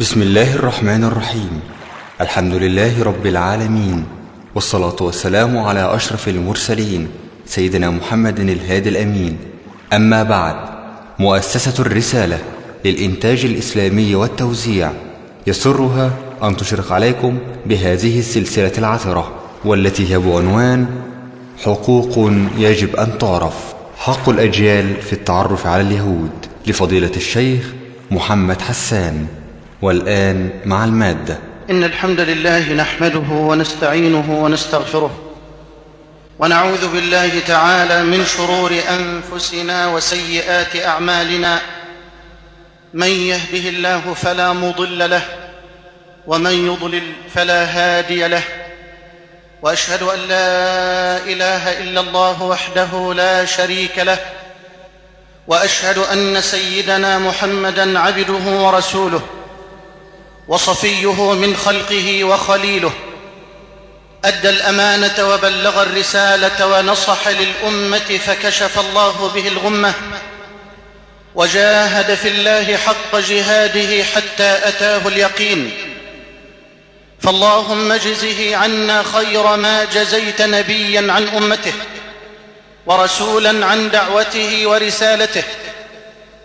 بسم الله الرحمن الرحيم الحمد لله رب العالمين والصلاة والسلام على أشرف المرسلين سيدنا محمد الهادي الأمين أما بعد مؤسسة الرسالة للإنتاج الإسلامي والتوزيع يسرها أن تشرق عليكم بهذه السلسلة العثرة والتي هي بعنوان حقوق يجب أن تعرف حق الأجيال في التعرف على اليهود لفضيلة الشيخ محمد حسان والآن مع المادة. إن الحمد لله نحمده ونستعينه ونستغفره ونعوذ بالله تعالى من شرور أنفسنا وسيئات أعمالنا. من يهده الله فلا مضل له ومن يضلل فلا هادي له. وأشهد أن لا إله إلا الله وحده لا شريك له. وأشهد أن سيدنا محمدا عبده ورسوله. وصفيه من خلقه وخليله أدى الأمانة وبلغ الرسالة ونصح للأمة فكشف الله به الغمة وجاهد في الله حق جهاده حتى أتاه اليقين. فاللهم اجزه عنا خير ما جزيت نبيا عن أمته ورسولا عن دعوته ورسالته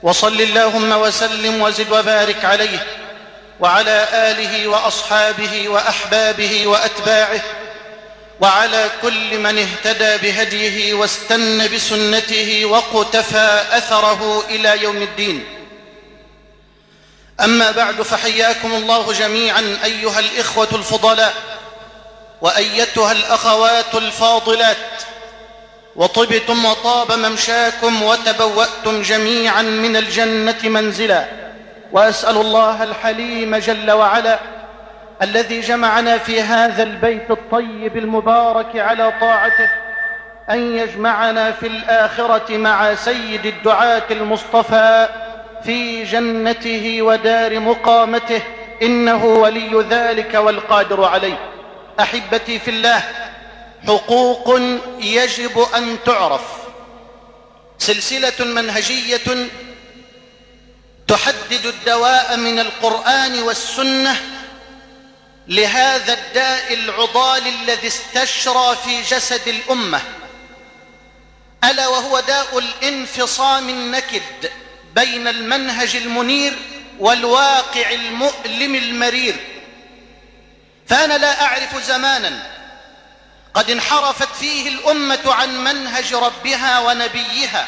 وصل اللهم وسلم وزد وبارك عليه. وعلى آله وأصحابه وأحبابه وأتباعه وعلى كل من اهتدى بهديه واستنى بسنته وقتفى أثره إلى يوم الدين. أما بعد فحياكم الله جميعا أيها الإخوة الفضلاء وأيتها الأخوات الفاضلات وطبتم وطاب ممشاكم وتبوأتم جميعا من الجنة منزلا. وأسأل الله الحليم جل وعلا الذي جمعنا في هذا البيت الطيب المبارك على طاعته أن يجمعنا في الآخرة مع سيد الدعاة المصطفى في جنته ودار مقامته إنه ولي ذلك والقادر عليه. أحبتي في الله حقوق يجب أن تعرف. سلسلة منهجية تحدد الدواء من القرآن والسنة لهذا الداء العضال الذي استشرى في جسد الأمة. ألا وهو داء الانفصام النكد بين المنهج المنير والواقع المؤلم المرير. فأنا لا أعرف زمانا قد انحرفت فيه الأمة عن منهج ربها ونبيها.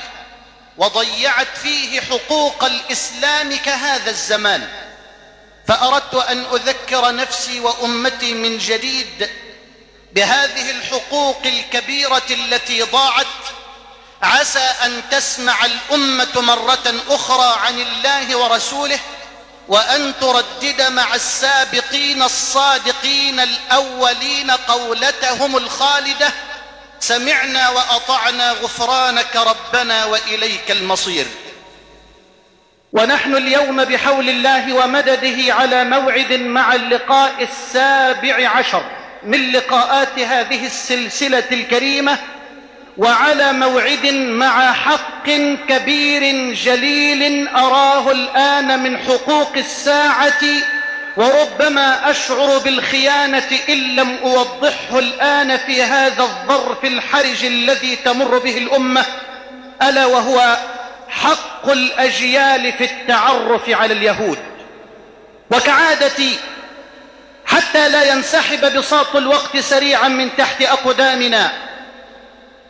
وضيعت فيه حقوق الإسلام كهذا الزمان. فأردت أن أذكر نفسي وأمتي من جديد بهذه الحقوق الكبيرة التي ضاعت. عسى أن تسمع الأمة مرة أخرى عن الله ورسوله وأن تردد مع السابقين الصادقين الأولين قولتهم الخالدة سمعنا وأطعنا غفرانك ربنا وإليك المصير. ونحن اليوم بحول الله ومدده على موعد مع اللقاء السابع عشر من لقاءات هذه السلسلة الكريمة وعلى موعد مع حق كبير جليل أراه الآن من حقوق الساعة وربما أشعر بالخيانة إن لم أوضحه الآن في هذا الظرف الحرج الذي تمر به الأمة ألا وهو حق الأجيال في التعرف على اليهود. وكعادتي حتى لا ينسحب بساط الوقت سريعا من تحت أقدامنا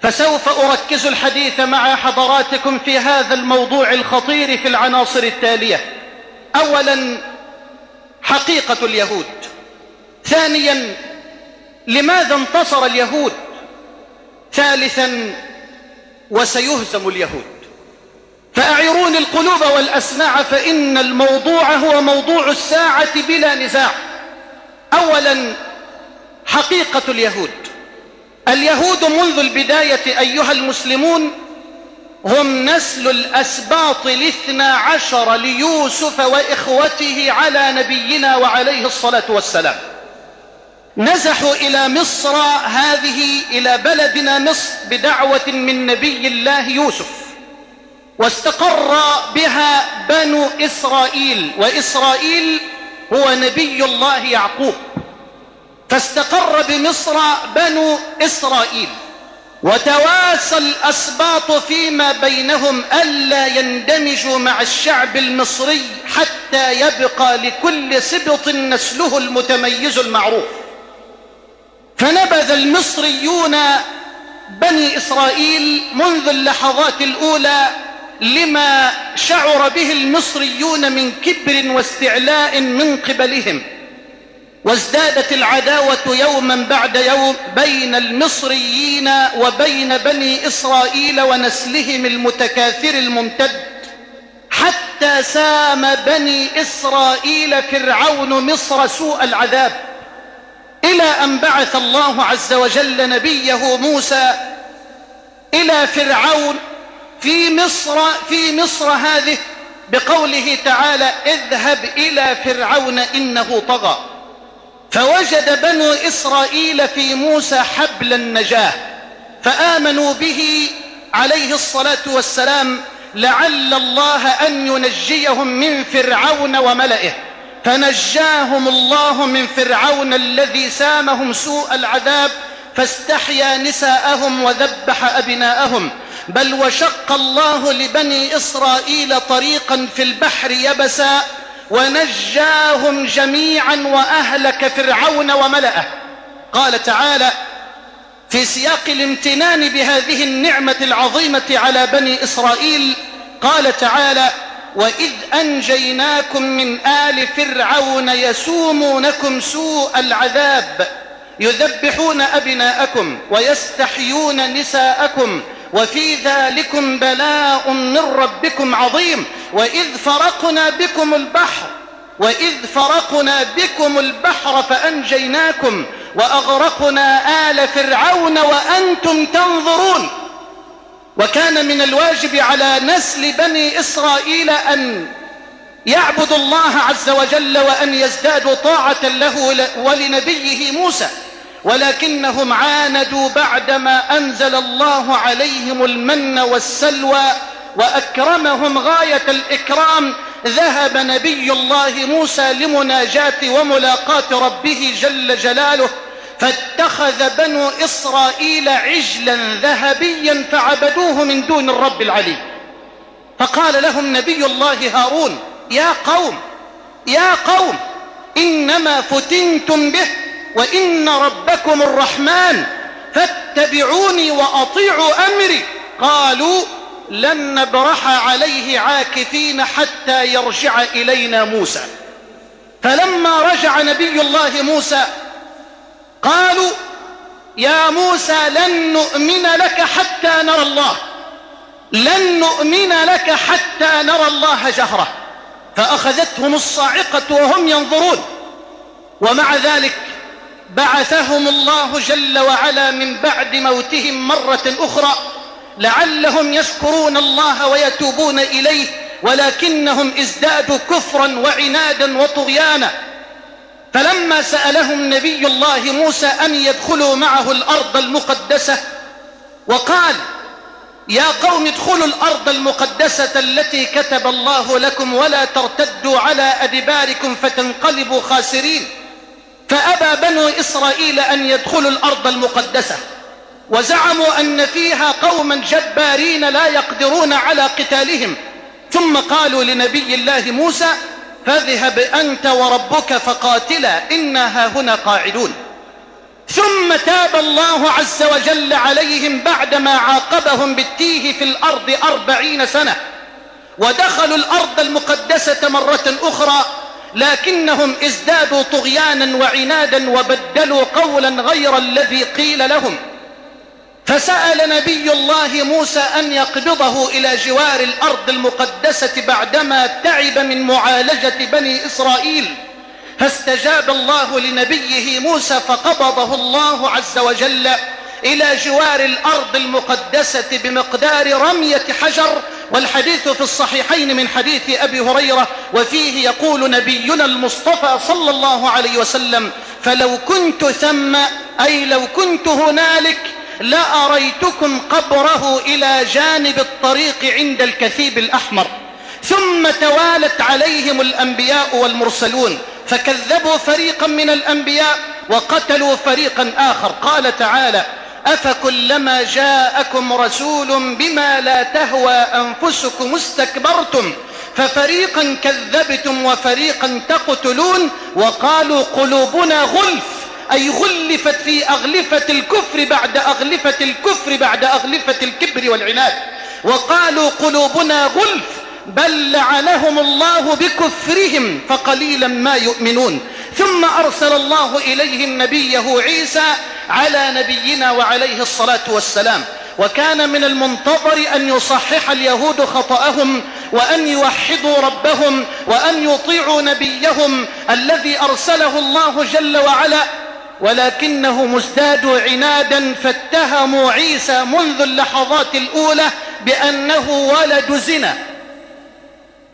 فسوف أركز الحديث مع حضراتكم في هذا الموضوع الخطير في العناصر التالية. اولا حقيقة اليهود. ثانيا لماذا انتصر اليهود؟ ثالثا وسيهزم اليهود. فاعيروني القلوب والأسماع فإن الموضوع هو موضوع الساعة بلا نزاع. اولا حقيقة اليهود. اليهود منذ البداية أيها المسلمون هم نسل الأسباط الاثنى عشر ليوسف وإخوته على نبينا وعليه الصلاة والسلام. نزحوا إلى مصر هذه إلى بلدنا مصر بدعوة من نبي الله يوسف واستقر بها بنو إسرائيل وإسرائيل هو نبي الله يعقوب. فاستقر بمصر بنو إسرائيل. وتواسى الأسباط فيما بينهم ألا يندمجوا مع الشعب المصري حتى يبقى لكل سبط نسله المتميز المعروف. فنبذ المصريون بني إسرائيل منذ اللحظات الأولى لما شعر به المصريون من كبر واستعلاء من قبلهم. وازدادت العداوة يوما بعد يوم بين المصريين وبين بني إسرائيل ونسلهم المتكاثر الممتد حتى سام بني إسرائيل فرعون مصر سوء العذاب إلى أن بعث الله عز وجل نبيه موسى إلى فرعون في مصر في مصر هذه بقوله تعالى اذهب إلى فرعون إنه طغى. فوجد بنو إسرائيل في موسى حبل النجاة فآمنوا به عليه الصلاة والسلام لعل الله أن ينجيهم من فرعون وملئه. فنجاهم الله من فرعون الذي سامهم سوء العذاب فاستحيا نساءهم وذبح أبناءهم. بل وشق الله لبني إسرائيل طريقا في البحر يبسا ونجاهم جميعا وأهلك فرعون وملأه. قال تعالى في سياق الامتنان بهذه النعمة العظيمة على بني إسرائيل قال تعالى وإذ أنجيناكم من آل فرعون يسومونكم سوء العذاب يذبحون أبناءكم ويستحيون نساءكم وفي ذلكم بلاء من ربكم عظيم. وإذ فرقنا بكم البحر وإذ فرقنا بكم البحر فأنجيناكم وأغرقنا آل فرعون وأنتم تنظرون. وكان من الواجب على نسل بني إسرائيل أن يعبدوا الله عز وجل وأن يزدادوا طاعة له ولنبيه موسى. ولكنهم عاندوا بعدما أنزل الله عليهم المن والسلوى وأكرمهم غاية الإكرام. ذهب نبي الله موسى لمناجاة وملاقاة ربه جل جلاله فاتخذ بنو إسرائيل عجلا ذهبيا فعبدوه من دون الرب العلي. فقال لهم نبي الله هارون يا قوم يا قوم إنما فتنتم به وإن ربكم الرحمن فاتبعوني وأطيعوا أمري. قالوا لن نبرح عليه عاكفين حتى يرجع إلينا موسى. فلما رجع نبي الله موسى قالوا يا موسى لن نؤمن لك حتى نرى الله. لن نؤمن لك حتى نرى الله جهرة. فأخذتهم الصاعقة وهم ينظرون. ومع ذلك بعثهم الله جل وعلا من بعد موتهم مرة أخرى لعلهم يشكرون الله ويتوبون إليه ولكنهم ازدادوا كفرا وعنادا وطغيانا. فلما سألهم نبي الله موسى أن يدخلوا معه الأرض المقدسة وقال يا قوم ادخلوا الأرض المقدسة التي كتب الله لكم ولا ترتدوا على أدباركم فتنقلبوا خاسرين. فأبى بنو إسرائيل أن يدخلوا الأرض المقدسة وزعموا أن فيها قوما جبارين لا يقدرون على قتالهم. ثم قالوا لنبي الله موسى فاذهب أنت وربك فقاتلا إنا هاهنا قاعدون. ثم تاب الله عز وجل عليهم بعدما عاقبهم بالتيه في الأرض أربعين سنة ودخلوا الأرض المقدسة مرة أخرى لكنهم ازدادوا طغيانا وعنادا وبدلوا قولا غير الذي قيل لهم. فسأل نبي الله موسى أن يقبضه إلى جوار الأرض المقدسة بعدما تعب من معالجة بني إسرائيل. فاستجاب الله لنبيه موسى فقبضه الله عز وجل إلى جوار الأرض المقدسة بمقدار رمية حجر والحديث في الصحيحين من حديث أبي هريرة وفيه يقول نبينا المصطفى صلى الله عليه وسلم فلو كنت ثم أي لو كنت هنالك لأريتكم قبره إلى جانب الطريق عند الكثيب الأحمر ثم توالت عليهم الأنبياء والمرسلون فكذبوا فريقا من الأنبياء وقتلوا فريقا آخر. قال تعالى أفكلما جاءكم رسول بما لا تهوى أنفسكم استكبرتم ففريقا كذبتم وفريقا تقتلون وقالوا قلوبنا غلف أي غلفت في أغلفة الكفر بعد أغلفة الكفر بعد أغلفة الكبر والعناد. وقالوا قلوبنا غلف بل لعنهم الله بكفرهم فقليلا ما يؤمنون. ثم أرسل الله إليهم نبيه عيسى على نبينا وعليه الصلاة والسلام. وكان من المنتظر أن يصحح اليهود خطأهم وأن يوحدوا ربهم وأن يطيعوا نبيهم الذي أرسله الله جل وعلا. ولكنهم ازدادوا عنادا فاتهموا عيسى منذ اللحظات الأولى بأنه ولد زنا.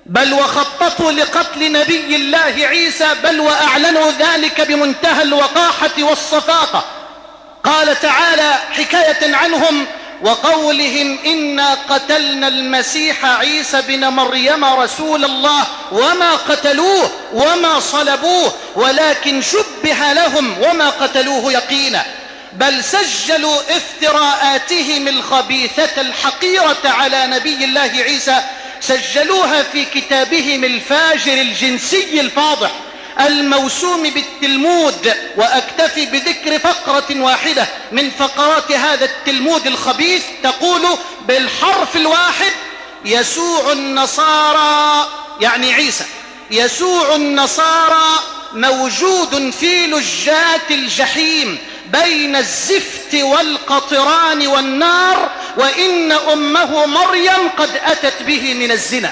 بل وخططوا لقتل نبي الله عيسى بل وأعلنوا ذلك بمنتهى الوقاحة والصفاقة. قال تعالى حكاية عنهم وقولهم إنا قتلنا المسيح عيسى بن مريم رسول الله وما قتلوه وما صلبوه ولكن شبه لهم وما قتلوه يقينا. بل سجلوا افتراءاتهم الخبيثة الحقيرة على نبي الله عيسى سجلوها في كتابهم الفاجر الجنسي الفاضح الموسوم بالتلمود وأكتفي بذكر فقرة واحدة من فقرات هذا التلمود الخبيث تقول بالحرف الواحد يسوع النصارى يعني عيسى يسوع النصارى موجود في لجات الجحيم بين الزفت والقطران والنار وإن أمه مريم قد أتت به من الزنا.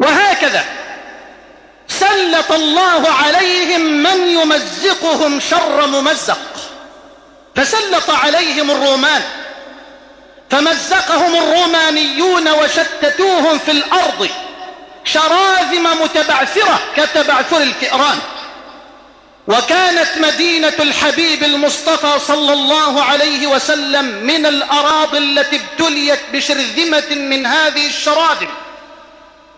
وهكذا سلط الله عليهم من يمزقهم شر ممزق. فسلط عليهم الرومان فمزقهم الرومانيون وشتتوهم في الأرض. شراذم متبعثرة كتبعثر الكئران. وكانت مدينة الحبيب المصطفى صلى الله عليه وسلم من الأراضي التي ابتليت بشرذمة من هذه الشراذم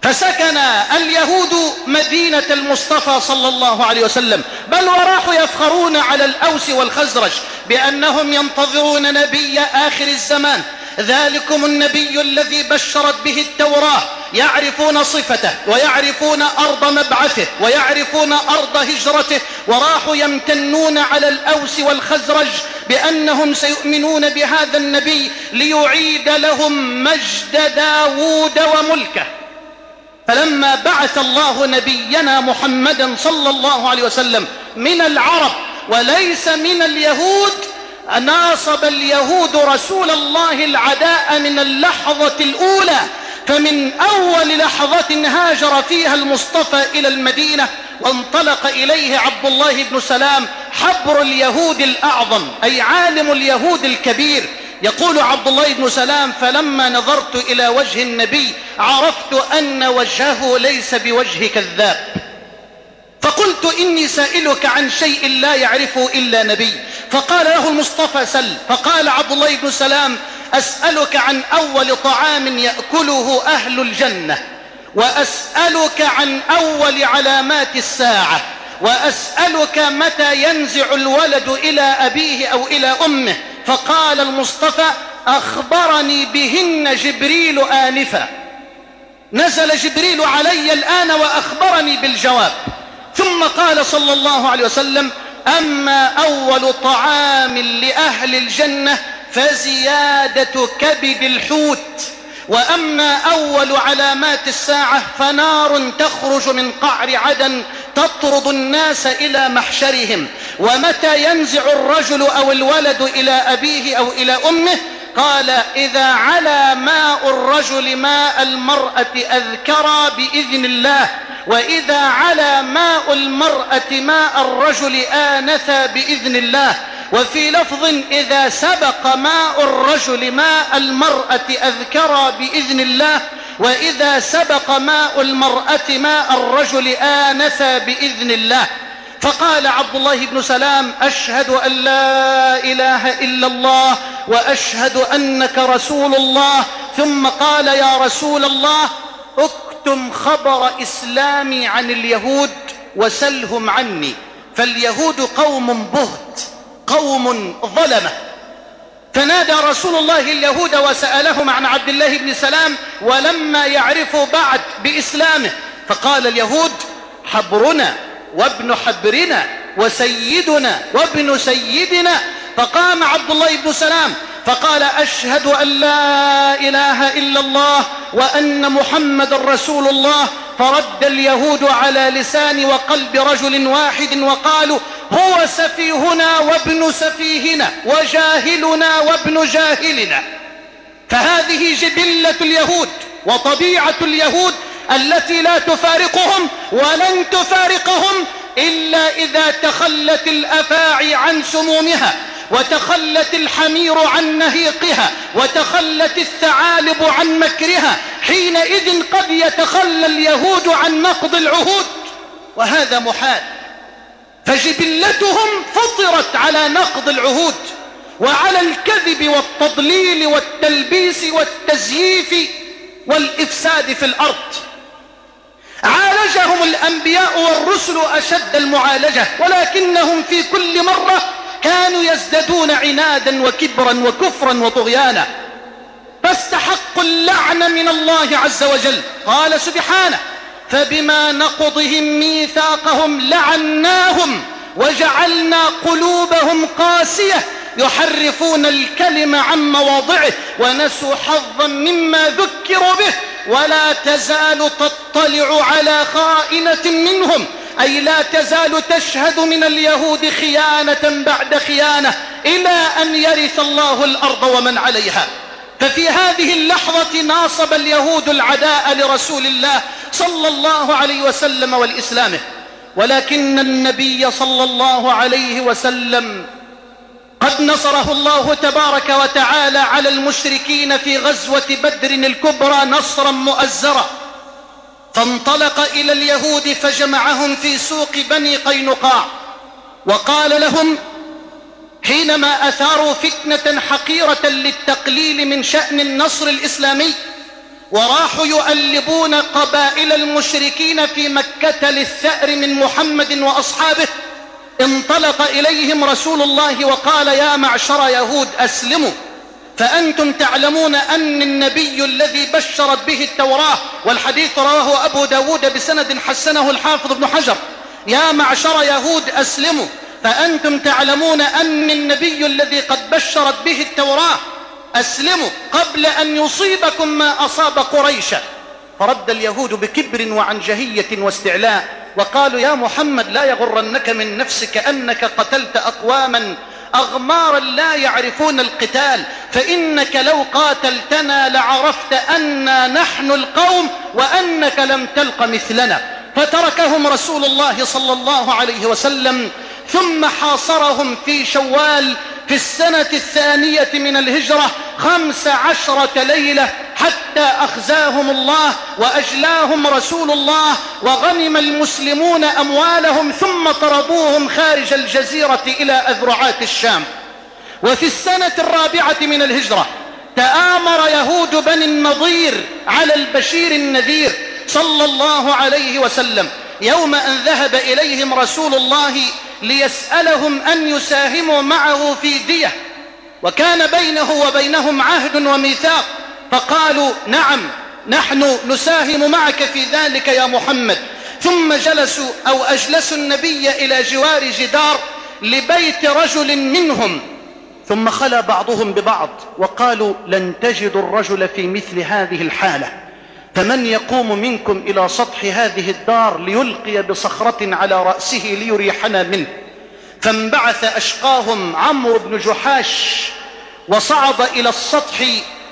فسكن اليهود مدينة المصطفى صلى الله عليه وسلم. بل وراحوا يفخرون على الأوس والخزرج بأنهم ينتظرون نبي آخر الزمان. ذلكم النبي الذي بشرت به التوراة يعرفون صفته ويعرفون أرض مبعثه ويعرفون أرض هجرته وراحوا يمتنون على الأوس والخزرج بأنهم سيؤمنون بهذا النبي ليعيد لهم مجد داود وملكه. فلما بعث الله نبينا محمدا صلى الله عليه وسلم من العرب وليس من اليهود ناصب اليهود رسول الله العداء من اللحظة الأولى فمن أول لحظة هاجر فيها المصطفى إلى المدينة وانطلق إليه عبد الله بن سلام حبر اليهود الأعظم أي عالم اليهود الكبير. يقول عبد الله بن سلام فلما نظرت إلى وجه النبي عرفت أن وجهه ليس بوجه كذاب. فقلت إني سائلك عن شيء لا يعرفه إلا نبي. فقال له المصطفى سل. فقال عبد الله بن سلام أسألك عن أول طعام يأكله أهل الجنة. وأسألك عن أول علامات الساعة. وأسألك متى ينزع الولد إلى أبيه أو إلى أمه. فقال المصطفى أخبرني بهن جبريل آنفا. نزل جبريل علي الآن وأخبرني بالجواب. ثم قال صلى الله عليه وسلم أما أول طعام لأهل الجنة فزيادة كبد الحوت وأما أول علامات الساعة فنار تخرج من قعر عدن تطرد الناس إلى محشرهم ومتى ينزع الرجل أو الولد إلى أبيه أو إلى أمه قال إذا علا ماء الرجل ماء المرأة أذكرى بإذن الله وإذا علا ماء المرأة ماء الرجل آنثى بإذن الله. وفي لفظ إذا سبق ماء الرجل ماء المرأة أذكرى بإذن الله وإذا سبق ماء المرأة ماء الرجل آنثى بإذن الله. فقال عبد الله بن سلام أشهد أن لا إله إلا الله وأشهد أنك رسول الله. ثم قال يا رسول الله اكتم خبر إسلامي عن اليهود وسلهم عني. فاليهود قوم بهت قوم ظلمة. فنادى رسول الله اليهود وسألهم عن عبد الله بن سلام ولما يعرفوا بعد بإسلامه فقال اليهود حبرنا وابن حبرنا وسيدنا وابن سيدنا فقام عبد الله بن سلام فقال أشهد أن لا إله إلا الله وأن محمد رسول الله. فرد اليهود على لسان وقلب رجل واحد وقالوا هو سفيهنا وابن سفيهنا وجاهلنا وابن جاهلنا. فهذه جبلة اليهود وطبيعة اليهود التي لا تفارقهم ولن تفارقهم إلا إذا تخلت الأفاعي عن سمومها وتخلت الحمير عن نهيقها وتخلت الثعالب عن مكرها حينئذ قد يتخلى اليهود عن نقض العهود وهذا محال. فجبلتهم فطرت على نقض العهود وعلى الكذب والتضليل والتلبيس والتزييف والإفساد في الأرض. عالجهم الأنبياء والرسل أشد المعالجة ولكنهم في كل مرة كانوا يزدادون عنادا وكبرا وكفرا وطغيانا. فاستحقوا اللعن من الله عز وجل. قال سبحانه فبما نقضهم ميثاقهم لعناهم وجعلنا قلوبهم قاسية يحرفون الكلم عن مواضعه ونسوا حظا مما ذكروا به ولا تزال تطلع على خائنة منهم. أي لا تزال تشهد من اليهود خيانة بعد خيانة إلى أن يرث الله الأرض ومن عليها. ففي هذه اللحظة ناصب اليهود العداء لرسول الله صلى الله عليه وسلم والإسلامه ولكن النبي صلى الله عليه وسلم قد نصره الله تبارك وتعالى على المشركين في غزوة بدر الكبرى نصرا مؤزرا. فانطلق إلى اليهود فجمعهم في سوق بني قينقاع. وقال لهم حينما أثاروا فتنة حقيرة للتقليل من شأن النصر الإسلامي وراحوا يؤلبون قبائل المشركين في مكة للثأر من محمد وأصحابه انطلق إليهم رسول الله وقال يا معشر يهود أسلموا فأنتم تعلمون أن النبي الذي بشرت به التوراة والحديث رواه أبو داود بسند حسنه الحافظ ابن حجر يا معشر يهود أسلموا فأنتم تعلمون أن النبي الذي قد بشرت به التوراة أسلموا قبل أن يصيبكم ما أصاب قريشا. فرد اليهود بكبر وعنجهية واستعلاء وقالوا يا محمد لا يغرنك من نفسك أنك قتلت أقواما أغمارا لا يعرفون القتال فإنك لو قاتلتنا لعرفت أنا نحن القوم وأنك لم تلق مثلنا فتركهم رسول الله صلى الله عليه وسلم ثم حاصرهم في شوال في السنة الثانية من الهجرة خمس عشرة ليلة حتى أخزاهم الله وأجلاهم رسول الله وغنم المسلمون أموالهم ثم طردوهم خارج الجزيرة إلى أذرعات الشام. وفي السنة الرابعة من الهجرة تآمر يهود بني النضير على البشير النذير صلى الله عليه وسلم يوم أن ذهب إليهم رسول الله ليسألهم أن يساهموا معه في دية. وكان بينه وبينهم عهد وميثاق. فقالوا نعم نحن نساهم معك في ذلك يا محمد. ثم جلسوا أو أجلسوا النبي إلى جوار جدار لبيت رجل منهم. ثم خلى بعضهم ببعض وقالوا لن تجدوا الرجل في مثل هذه الحالة. فمن يقوم منكم إلى سطح هذه الدار ليلقي بصخرة على رأسه ليريحنا منه. فانبعث أشقاهم عمرو بن جحاش وصعد إلى السطح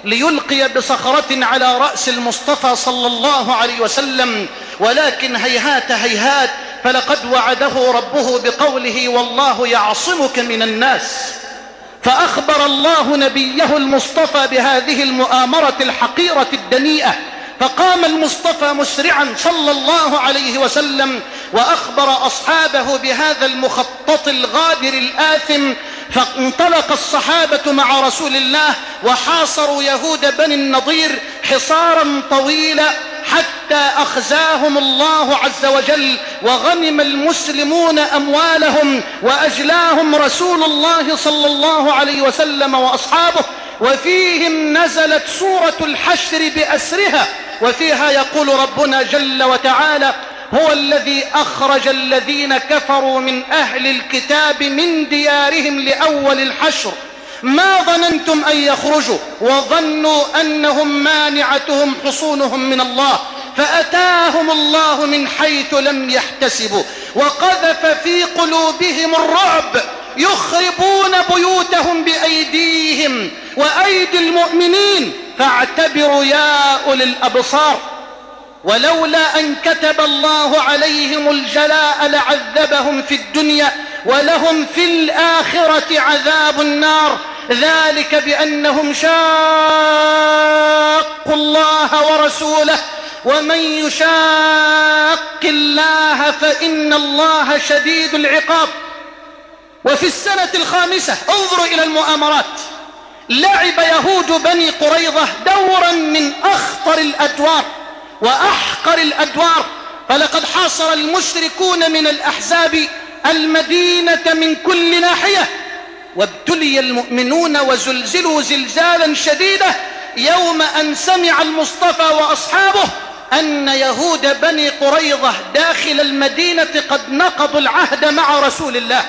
ليلقي بصخرة على رأس المصطفى صلى الله عليه وسلم. ولكن هيهات هيهات فلقد وعده ربه بقوله والله يعصمك من الناس فأخبر الله نبيه المصطفى بهذه المؤامرة الحقيرة الدنيئة. فقام المصطفى مسرعا صلى الله عليه وسلم وأخبر أصحابه بهذا المخطط الغادر الآثم فانطلق الصحابة مع رسول الله وحاصروا يهود بني النضير حصارا طويلا حتى أخزاهم الله عز وجل وغنم المسلمون أموالهم وأجلاهم رسول الله صلى الله عليه وسلم وأصحابه وفيهم نزلت سورة الحشر بأسرها وفيها يقول ربنا جل وتعالى هو الذي أخرج الذين كفروا من أهل الكتاب من ديارهم لأول الحشر. ما ظننتم أن يخرجوا وظنوا أنهم مانعتهم حصونهم من الله فأتاهم الله من حيث لم يحتسبوا وقذف في قلوبهم الرعب يخربون بيوتهم بأيديهم وأيدي المؤمنين. فاعتبروا يا أولي الأبصار ولولا أن كتب الله عليهم الجلاء لعذبهم في الدنيا ولهم في الآخرة عذاب النار. ذلك بأنهم شاقوا الله ورسوله. ومن يشاق الله فإن الله شديد العقاب. وفي السنة الخامسة انظروا إلى المؤامرات. لعب يهود بني قريظة دورا من أخطر الأدوار وأحقر الأدوار. فلقد حاصر المشركون من الأحزاب المدينة من كل ناحية. وابتلي المؤمنون وزلزلوا زلزالا شديدا يوم أن سمع المصطفى وأصحابه أن يهود بني قريظة داخل المدينة قد نقضوا العهد مع رسول الله.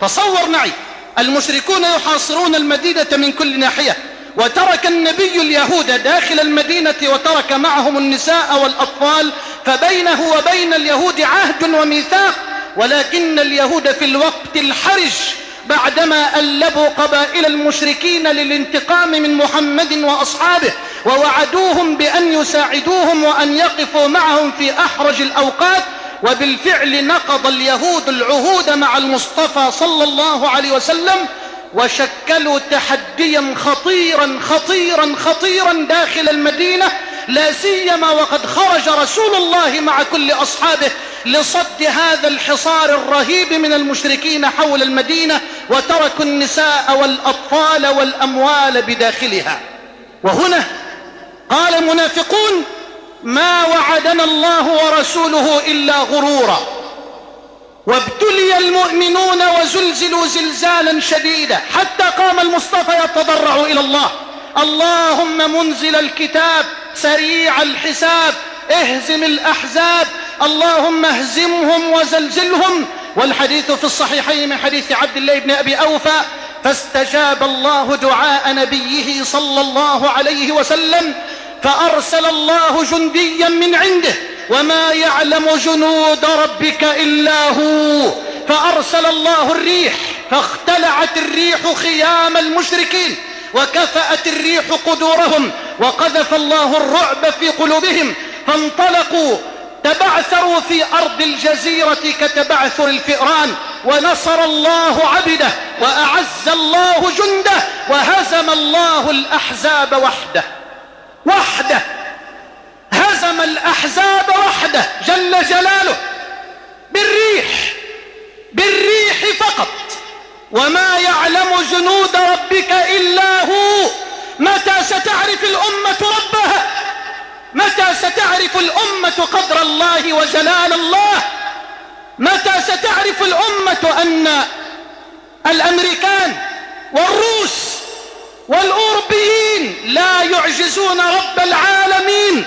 تصور معي المشركون يحاصرون المدينة من كل ناحية وترك النبي اليهود داخل المدينة وترك معهم النساء والأطفال فبينه وبين اليهود عهد وميثاق ولكن اليهود في الوقت الحرج بعدما ألبوا قبائل المشركين للانتقام من محمد وأصحابه ووعدوهم بأن يساعدوهم وأن يقفوا معهم في أحرج الأوقات وبالفعل نقض اليهود العهود مع المصطفى صلى الله عليه وسلم وشكلوا تحديا خطيرا خطيرا خطيرا داخل المدينة لا سيما وقد خرج رسول الله مع كل أصحابه لصد هذا الحصار الرهيب من المشركين حول المدينة وتركوا النساء والأطفال والأموال بداخلها. وهنا قال المنافقون ما وعدنا الله ورسوله إلا غرورا. وابتلي المؤمنون وزلزلوا زلزالا شديدا حتى قام المصطفى يتضرع إلى الله. اللهم منزل الكتاب سريع الحساب اهزم الأحزاب اللهم اهزمهم وزلزلهم. والحديث في الصحيحين من حديث عبد الله بن أبي أوفى فاستجاب الله دعاء نبيه صلى الله عليه وسلم فأرسل الله جنديا من عنده وما يعلم جنود ربك إلا هو. فأرسل الله الريح فاختلعت الريح خيام المشركين وكفأت الريح قدورهم وقذف الله الرعب في قلوبهم فانطلقوا تبعثروا في أرض الجزيرة كتبعثر الفئران ونصر الله عبده وأعز الله جنده وهزم الله الأحزاب وحده. وحده. هزم الأحزاب وحده جل جلاله. بالريح. بالريح فقط. وما يعلم جنود ربك إلا هو. متى ستعرف الأمة ربها؟ متى ستعرف الأمة قدر الله وجلال الله؟ متى ستعرف الأمة أن الأمريكان والروس والأوروبيين لا يعجزون رب العالمين؟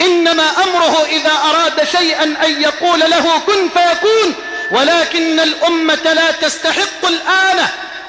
إنما أمره إذا أراد شيئا أن يقول له كن فيكون ولكن الأمة لا تستحق الآن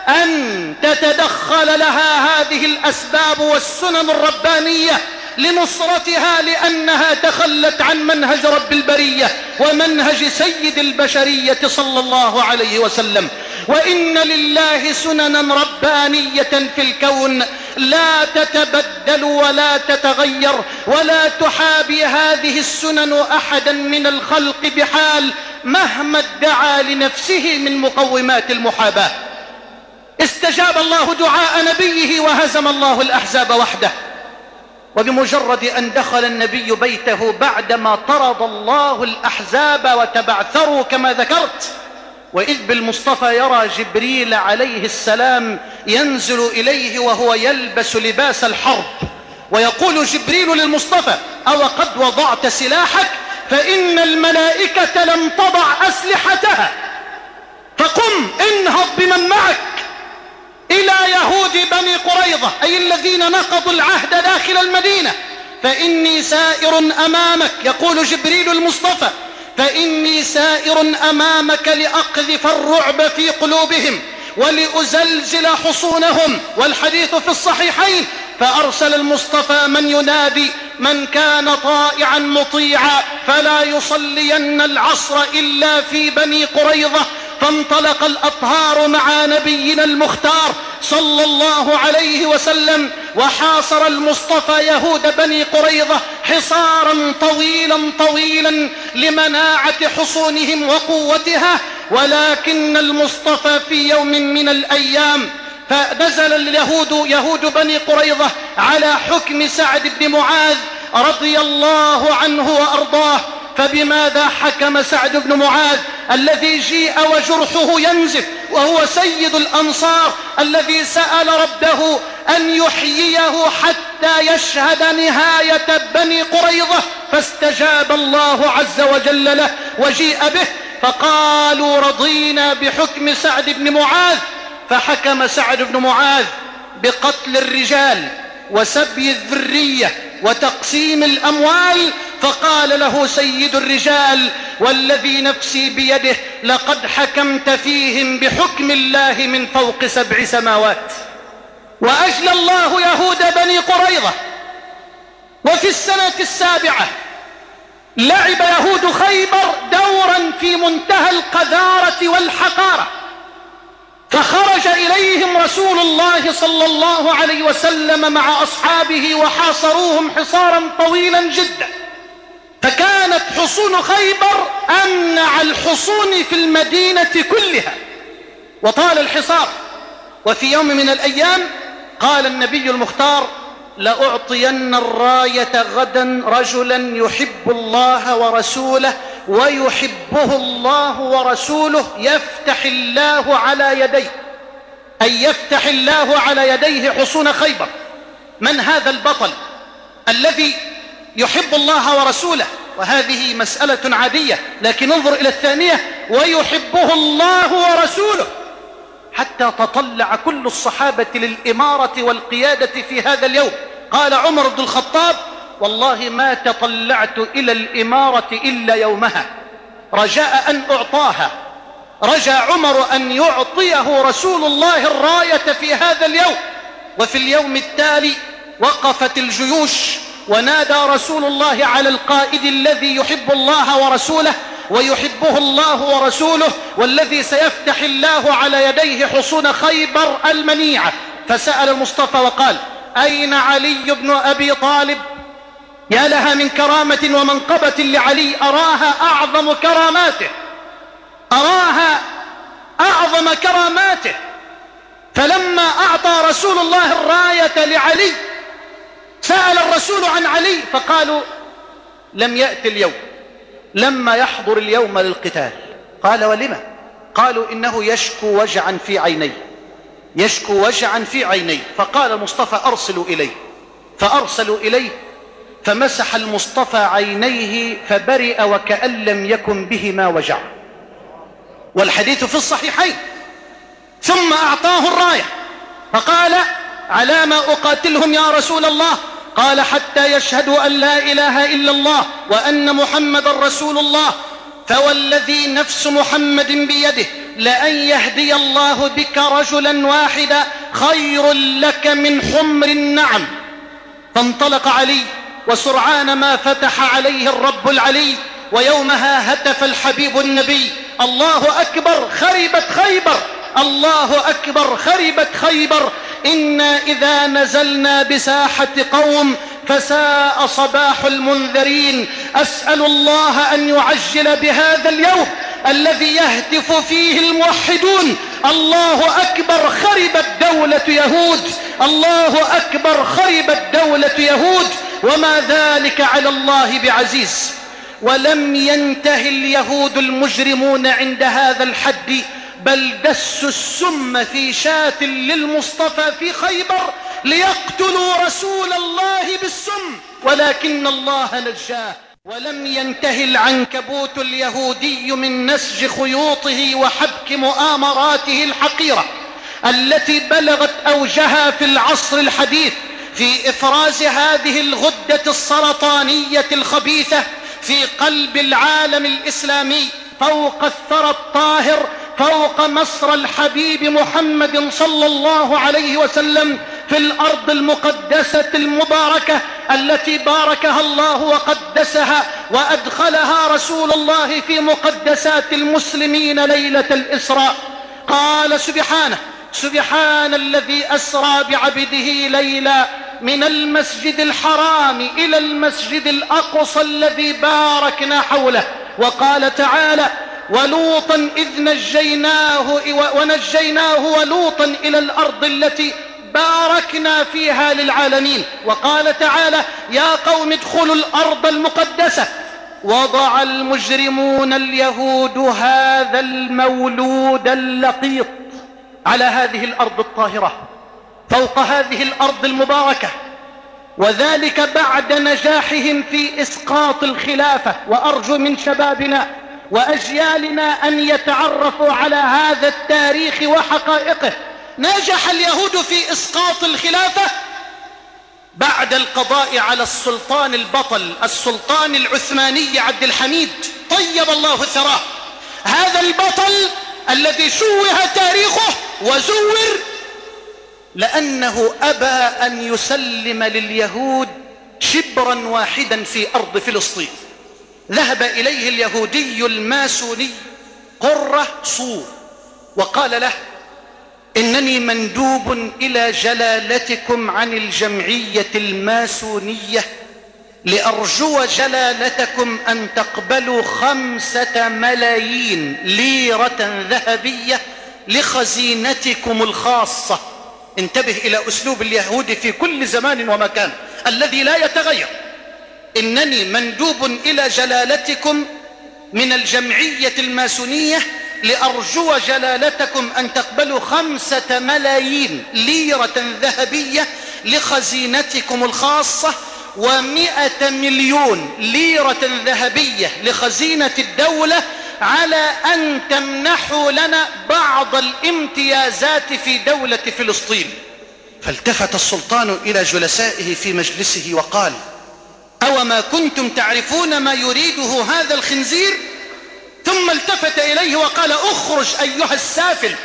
أن تتدخل لها هذه الأسباب والسنن الربانية. لنصرتها لأنها تخلت عن منهج رب البرية ومنهج سيد البشرية صلى الله عليه وسلم. وإن لله سننا ربانية في الكون. لا تتبدل ولا تتغير ولا تحابي هذه السنن أحدا من الخلق بحال مهما ادعى لنفسه من مقومات المحاباة. استجاب الله دعاء نبيه وهزم الله الأحزاب وحده. وبمجرد أن دخل النبي بيته بعدما طرد الله الأحزاب وتبعثروا كما ذكرت وإذ بالمصطفى يرى جبريل عليه السلام ينزل إليه وهو يلبس لباس الحرب ويقول جبريل للمصطفى أو قد وضعت سلاحك؟ فإن الملائكة لم تضع أسلحتها فقم انهض بمن معك. إلى يهود بني قريظة أي الذين نقضوا العهد داخل المدينة. فإني سائر أمامك يقول جبريل المصطفى. فإني سائر أمامك لأقذف الرعب في قلوبهم ولأزلزل حصونهم. والحديث في الصحيحين فأرسل المصطفى من ينادي من كان طائعا مطيعا فلا يصلين العصر إلا في بني قريظة. فانطلق الأطهار مع نبينا المختار صلى الله عليه وسلم وحاصر المصطفى يهود بني قريظة حصارا طويلا طويلا لمناعة حصونهم وقوتها ولكن المصطفى في يوم من الأيام فنزل اليهود يهود بني قريظة على حكم سعد بن معاذ رضي الله عنه وأرضاه فبماذا حكم سعد بن معاذ الذي جيء وجرحه ينزف وهو سيد الأنصار الذي سأل ربه أن يحييه حتى يشهد نهاية بني قريظة فاستجاب الله عز وجل له وجيء به فقالوا رضينا بحكم سعد بن معاذ فحكم سعد بن معاذ بقتل الرجال وسبي الذرية وتقسيم الأموال فقال له سيد الرجال والذي نفسي بيده لقد حكمت فيهم بحكم الله من فوق سبع سماوات وأجلى الله يهود بني قريظة وفي السنة السابعة لعب يهود خيبر دورا في منتهى القذارة والحقارة فخرج إليهم رسول الله صلى الله عليه وسلم مع أصحابه وحاصروهم حصارا طويلا جدا. فكانت حصون خيبر أمنع الحصون في المدينة كلها. وطال الحصار. وفي يوم من الأيام قال النبي المختار لأعطين الراية غدا رجلا يحب الله ورسوله ويحبه الله ورسوله يفتح الله على يديه. أي يفتح الله على يديه حصون خيبر. من هذا البطل الذي يحب الله ورسوله وهذه مسألة عادية لكن انظر إلى الثانية ويحبه الله ورسوله. حتى تطلع كل الصحابة للإمارة والقيادة في هذا اليوم. قال عمر بن الخطاب والله ما تطلعت إلى الإمارة إلا يومها. رجاء أن أعطاها. رجى عمر أن يعطيه رسول الله الراية في هذا اليوم. وفي اليوم التالي وقفت الجيوش ونادى رسول الله على القائد الذي يحب الله ورسوله ويحبه الله ورسوله والذي سيفتح الله على يديه حصون خيبر المنيعة فسأل المصطفى وقال أين علي بن أبي طالب؟ يا لها من كرامة ومنقبة لعلي أراها أعظم كراماته. أراها أعظم كراماته. فلما أعطى رسول الله الراية لعلي سأل الرسول عن علي فقالوا لم يأتي اليوم لما يحضر اليوم للقتال. قال ولما؟ قالوا إنه يشكو وجعا في عينيه يشكو وجعا في عينيه فقال المصطفى أرسلوا إليه فأرسلوا إليه فمسح المصطفى عينيه فبرئ وكأن لم يكن بهما وجع. والحديث في الصحيحين. ثم أعطاه الراية فقال على ما أقاتلهم يا رسول الله؟ قال حتى يشهدوا أن لا إله إلا الله وأن محمد رسول الله. فوالذي نفس محمد بيده لأن يهدي الله بك رجلا واحدا خير لك من حمر النعم. فانطلق علي وسرعان ما فتح عليه الرب العلي ويومها هتف الحبيب النبي. الله أكبر خربت خيبر. الله أكبر خربت خيبر. إنا إذا نزلنا بساحة قوم فساء صباح المنذرين. أسأل الله أن يعجل بهذا اليوم الذي يهتف فيه الموحدون. الله أكبر خربت دولة يهود. الله أكبر خربت دولة يهود. وما ذلك على الله بعزيز. ولم ينتهي اليهود المجرمون عند هذا الحد. بل دسوا السم في شاة للمصطفى في خيبر ليقتلوا رسول الله بالسم ولكن الله نجاه. ولم ينته العنكبوت اليهودي من نسج خيوطه وحبك مؤامراته الحقيرة التي بلغت أوجها في العصر الحديث في إفراز هذه الغدة السرطانية الخبيثة في قلب العالم الإسلامي فوق الثرى الطاهر فوق مصر الحبيب محمد صلى الله عليه وسلم في الأرض المقدسة المباركة التي باركها الله وقدسها وأدخلها رسول الله في مقدسات المسلمين ليلة الإسراء. قال سبحانه سبحان الذي أسرى بعبده ليلا من المسجد الحرام إلى المسجد الأقصى الذي باركنا حوله. وقال تعالى ولوطا إذ نجيناه ونجيناه ولوطا إلى الأرض التي باركنا فيها للعالمين. وقال تعالى يا قوم ادخلوا الأرض المقدسة. وضع المجرمون اليهود هذا المولود اللقيط على هذه الأرض الطاهرة فوق هذه الأرض المباركة. وذلك بعد نجاحهم في إسقاط الخلافة. وأرجو من شبابنا وأجيالنا أن يتعرفوا على هذا التاريخ وحقائقه. نجح اليهود في إسقاط الخلافة بعد القضاء على السلطان البطل السلطان العثماني عبد الحميد. طيب الله ثراه. هذا البطل الذي شوه تاريخه وزور لأنه أبى أن يسلم لليهود شبرا واحدا في أرض فلسطين. ذهب إليه اليهودي الماسوني قرة صور وقال له إنني مندوب إلى جلالتكم عن الجمعية الماسونية لأرجو جلالتكم أن تقبلوا خمسة ملايين ليرة ذهبية لخزينتكم الخاصة. انتبه إلى أسلوب اليهود في كل زمان ومكان الذي لا يتغير. إنني مندوب إلى جلالتكم من الجمعية الماسونية لأرجو جلالتكم أن تقبلوا خمسة ملايين ليرة ذهبية لخزينتكم الخاصة ومئة مليون ليرة ذهبية لخزينة الدولة على أن تمنحوا لنا بعض الامتيازات في دولة فلسطين. فالتفت السلطان إلى جلسائه في مجلسه وقال أو ما كنتم تعرفون ما يريده هذا الخنزير؟ ثم التفت إليه وقال أخرج أيها السافل.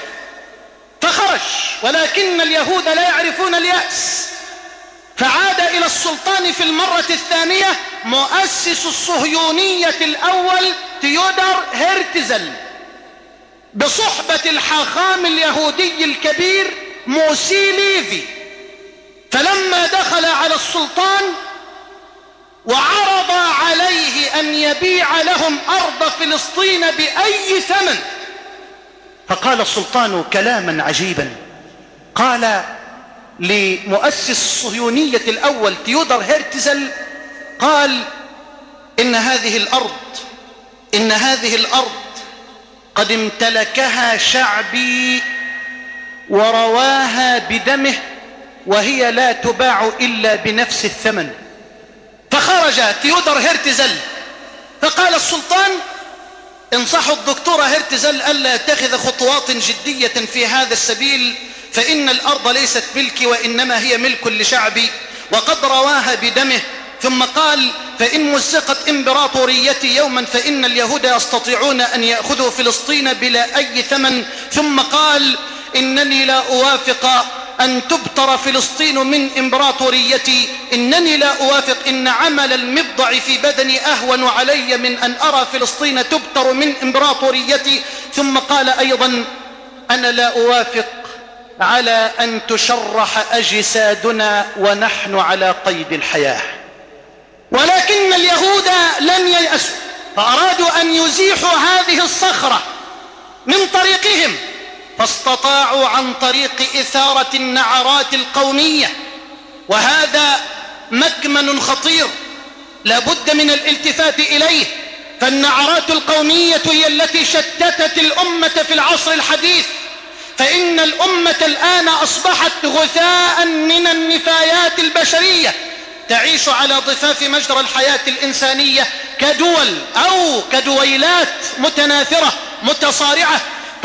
فخرج ولكن اليهود لا يعرفون اليأس. فعاد إلى السلطان في المرة الثانية مؤسس الصهيونية الأول تيودر هيرتزل. بصحبة الحاخام اليهودي الكبير موسي ليفي. فلما دخل على السلطان وعرض عليه أن يبيع لهم أرض فلسطين بأي ثمن. فقال السلطان كلاما عجيبا قال لمؤسس الصهيونية الأول تيودر هيرتزل قال إن هذه الأرض إن هذه الأرض قد امتلكها شعبي ورواها بدمه وهي لا تباع إلا بنفس الثمن. فخرج تيودر هرتزل فقال السلطان انصحوا الدكتور هرتزل ألا يتخذ خطوات جدية في هذا السبيل فإن الأرض ليست ملكي وإنما هي ملك لشعبي وقد رواها بدمه. ثم قال فإن مزقت إمبراطوريتي يوما فإن اليهود يستطيعون أن يأخذوا فلسطين بلا أي ثمن. ثم قال إنني لا أوافق أن تبتر فلسطين من إمبراطوريتي. إنني لا أوافق إن عمل المبضع في بدني أهون علي من أن أرى فلسطين تبتر من إمبراطوريتي. ثم قال أيضا أنا لا أوافق على أن تشرح أجسادنا ونحن على قيد الحياة. ولكن اليهود لم ييأسوا فأرادوا أن يزيحوا هذه الصخرة من طريقهم. فاستطاعوا عن طريق إثارة النعرات القومية. وهذا مكمن خطير. لابد من الالتفات إليه. فالنعرات القومية هي التي شتتت الأمة في العصر الحديث. فإن الأمة الآن أصبحت غثاء من النفايات البشرية. تعيش على ضفاف مجرى الحياة الإنسانية كدول أو كدويلات متناثرة متصارعة.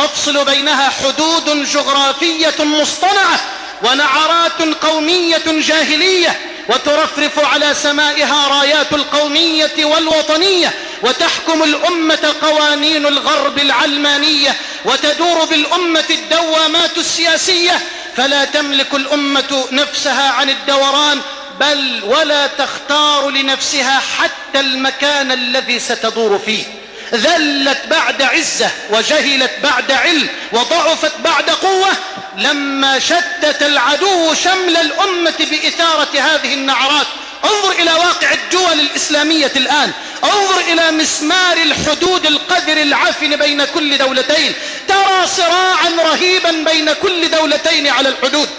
تفصل بينها حدود جغرافية مصطنعة ونعرات قومية جاهلية وترفرف على سمائها رايات القومية والوطنية وتحكم الأمة قوانين الغرب العلمانية وتدور بالأمة الدوامات السياسية. فلا تملك الأمة نفسها عن الدوران بل ولا تختار لنفسها حتى المكان الذي ستدور فيه. ذلت بعد عزة وجهلت بعد علم وضعفت بعد قوة لما شتت العدو شمل الأمة بإثارة هذه النعرات. انظر إلى واقع الدول الإسلامية الآن. انظر إلى مسمار الحدود القذر العفن بين كل دولتين. ترى صراعا رهيبا بين كل دولتين على الحدود.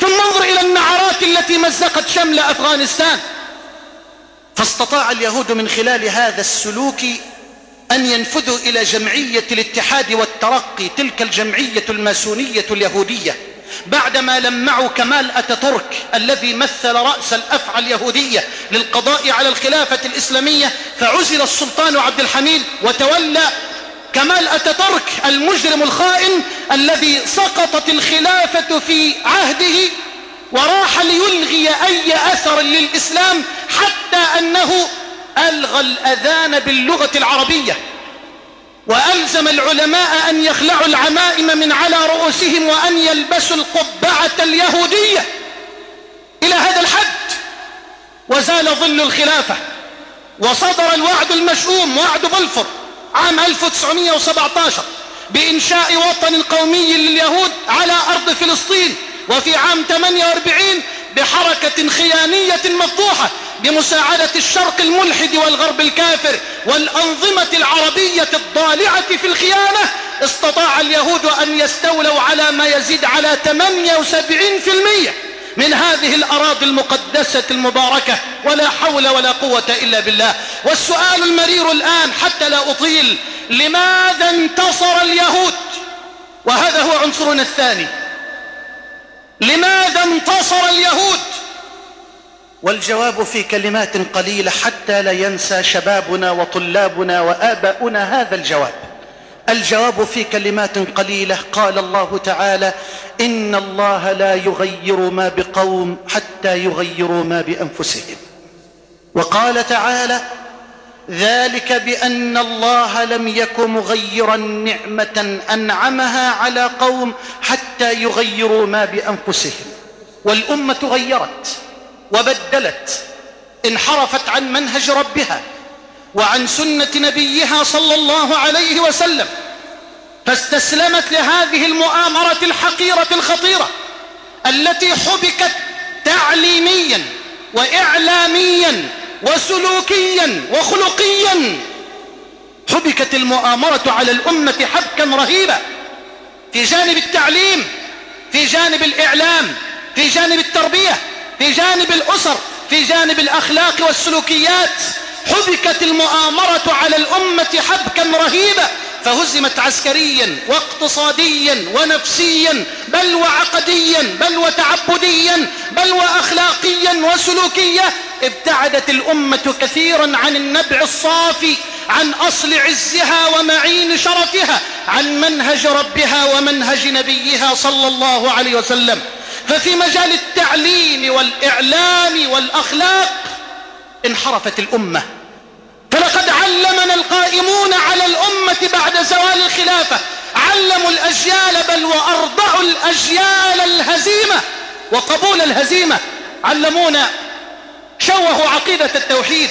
ثم انظر إلى النعرات التي مزقت شمل أفغانستان. فاستطاع اليهود من خلال هذا السلوك أن ينفذوا إلى جمعية الاتحاد والترقي تلك الجمعية الماسونية اليهودية. بعدما لمعوا كمال أتاتورك الذي مثل رأس الأفعى اليهودية للقضاء على الخلافة الإسلامية فعزل السلطان عبد الحميد وتولى كمال أتاتورك المجرم الخائن الذي سقطت الخلافة في عهده وراح ليلغي أي أثر للإسلام حتى أنه ألغى الأذان باللغة العربية وألزم العلماء أن يخلعوا العمائم من على رؤوسهم وأن يلبسوا القبعة اليهودية إلى هذا الحد. وزال ظل الخلافة وصدر الوعد المشؤوم وعد بلفور عام 1917 بإنشاء وطن قومي لليهود على أرض فلسطين وفي عام 48 بحركة خيانية مفتوحة بمساعدة الشرق الملحد والغرب الكافر والأنظمة العربية الضالعة في الخيانة. استطاع اليهود أن يستولوا على ما يزيد على 78% من هذه الأراضي المقدسة المباركة. ولا حول ولا قوة إلا بالله. والسؤال المرير الآن حتى لا أطيل لماذا انتصر اليهود؟ وهذا هو عنصرنا الثاني. لماذا انتصر اليهود؟ والجواب في كلمات قليلة حتى لا ينسى شبابنا وطلابنا وآباؤنا هذا الجواب. الجواب في كلمات قليلة قال الله تعالى إن الله لا يغير ما بقوم حتى يغيروا ما بأنفسهم. وقال تعالى ذلك بأن الله لم يك مغيرا نعمة أنعمها على قوم حتى يغيروا ما بأنفسهم. والأمة غيرت وبدلت انحرفت عن منهج ربها وعن سنة نبيها صلى الله عليه وسلم فاستسلمت لهذه المؤامرة الحقيرة الخطيرة التي حبكت تعليميا وإعلاميا وسلوكيا وخلقيا. حبكت المؤامرة على الأمة حبكا رهيبا. في جانب التعليم في جانب الإعلام في جانب التربية في جانب الأسر في جانب الأخلاق والسلوكيات. حبكت المؤامرة على الأمة حبكا رهيبا. فهزمت عسكريا واقتصاديا ونفسيا بل وعقديا بل وتعبديا بل وأخلاقيا وسلوكيا ابتعدت الأمة كثيرا عن النبع الصافي عن أصل عزها ومعين شرفها عن منهج ربها ومنهج نبيها صلى الله عليه وسلم. ففي مجال التعليم والإعلام والأخلاق انحرفت الأمة. فلقد علمنا القائمون على الأمة بعد زوال الخلافة. علموا الأجيال بل وأرضعوا الأجيال الهزيمة. وقبول الهزيمة علمونا شوهوا عقيدة التوحيد.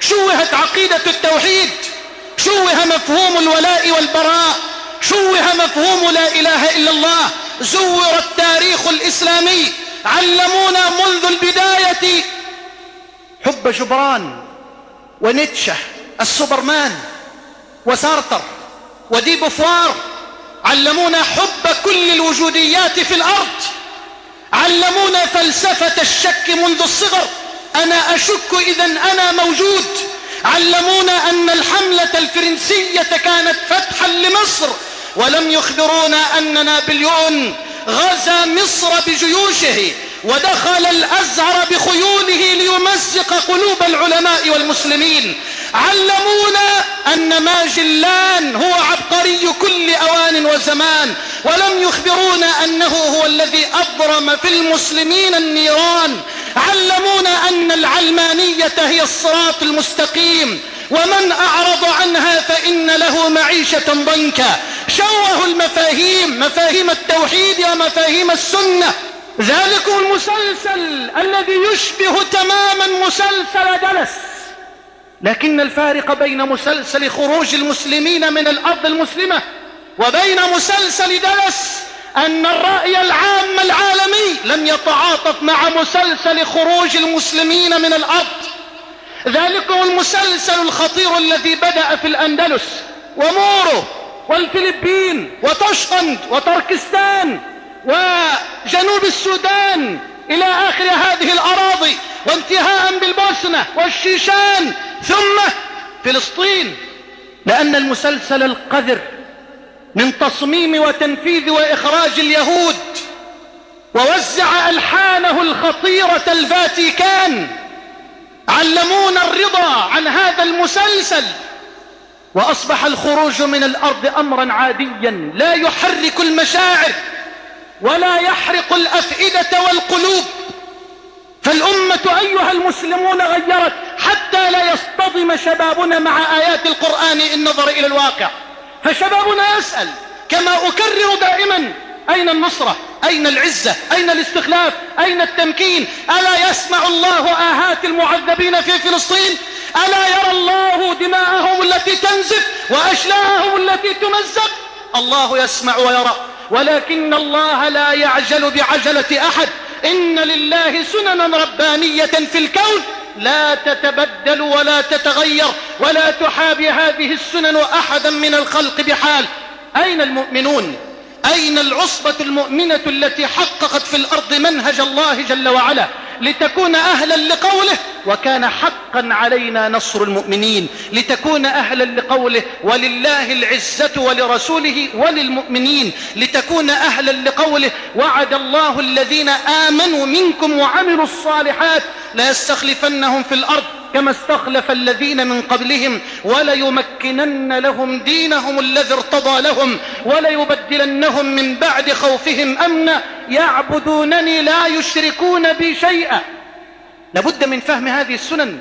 شوهت عقيدة التوحيد. شوه مفهوم الولاء والبراء. شوه مفهوم لا إله إلا الله. زور التاريخ الإسلامي. علمونا منذ البداية حب جبران. ونيتشه السوبرمان وسارتر ودي بوفوار علمونا حب كل الوجوديات في الأرض. علمونا فلسفة الشك منذ الصغر أنا أشك إذا أنا موجود. علمونا أن الحملة الفرنسية كانت فتحا لمصر ولم يخبرونا أن نابليون غزا مصر بجيوشه ودخل الأزهر بخيوله ليمزق قلوب العلماء والمسلمين. علمونا أن ماجلان هو عبقري كل أوان وزمان ولم يخبرونا أنه هو الذي أضرم في المسلمين النيران. علمونا أن العلمانية هي الصراط المستقيم ومن أعرض عنها فإن له معيشة ضنكا. شوهوا المفاهيم مفاهيم التوحيد ومفاهيم السنة. ذلكم المسلسل الذي يشبه تماما مسلسل دلس. لكن الفارق بين مسلسل خروج المسلمين من الأرض المسلمة وبين مسلسل دلس أن الرأي العام العالمي لم يتعاطف مع مسلسل خروج المسلمين من الأرض. ذلك المسلسل الخطير الذي بدأ في الأندلس ومورو والفلبين وتشقند وتركستان وجنوب السودان إلى آخر هذه الأراضي وانتهاء بالبوسنة والشيشان ثم فلسطين. لأن المسلسل القذر من تصميم وتنفيذ وإخراج اليهود ووزع ألحانه الخطيرة الفاتيكان. علمونا الرضا عن هذا المسلسل وأصبح الخروج من الأرض أمرا عاديا لا يحرك المشاعر. ولا يحرق الأفئدة والقلوب. فالأمة أيها المسلمون غيرت حتى لا يصطدم شبابنا مع آيات القرآن إن نظر إلى الواقع. فشبابنا يسأل كما أكرر دائما أين النصرة؟ أين العزة؟ أين الاستخلاف؟ أين التمكين؟ ألا يسمع الله آهات المعذبين في فلسطين؟ ألا يرى الله دماءهم التي تنزف وأشلاءهم التي تمزق؟ الله يسمع ويرى. ولكن الله لا يعجل بعجلة أحد. إن لله سننا ربانية في الكون. لا تتبدل ولا تتغير ولا تحابي هذه السنن أحدا من الخلق بحال. أين المؤمنون؟ أين العصبة المؤمنة التي حققت في الأرض منهج الله جل وعلا؟ لتكون أهلا لقوله وكان حقا علينا نصر المؤمنين. لتكون أهلا لقوله ولله العزة ولرسوله وللمؤمنين. لتكون أهلا لقوله وعد الله الذين آمنوا منكم وعملوا الصالحات. ليستخلفنهم في الأرض. كما استخلف الذين من قبلهم وليمكنن لهم دينهم الذي ارتضى لهم وليبدلنهم من بعد خوفهم أمنا. يعبدونني لا يشركون بي شيئا. لابد من فهم هذه السنن.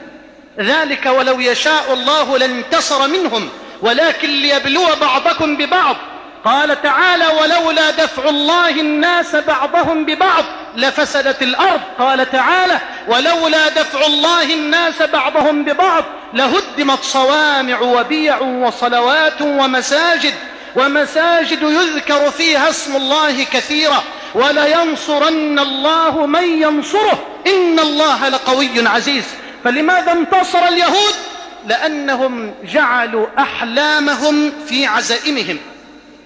ذلك ولو يشاء الله لانتصر منهم ولكن ليبلو بعضكم ببعض. قال تعالى ولولا دفع الله الناس بعضهم ببعض لفسدت الأرض. قال تعالى ولولا دفع الله الناس بعضهم ببعض لهدمت صوامع وبيع وصلوات ومساجد ومساجد يذكر فيها اسم الله كثيرا. ولينصرن الله من ينصره. إن الله لقوي عزيز. فلماذا انتصر اليهود؟ لأنهم جعلوا أحلامهم في عزائمهم.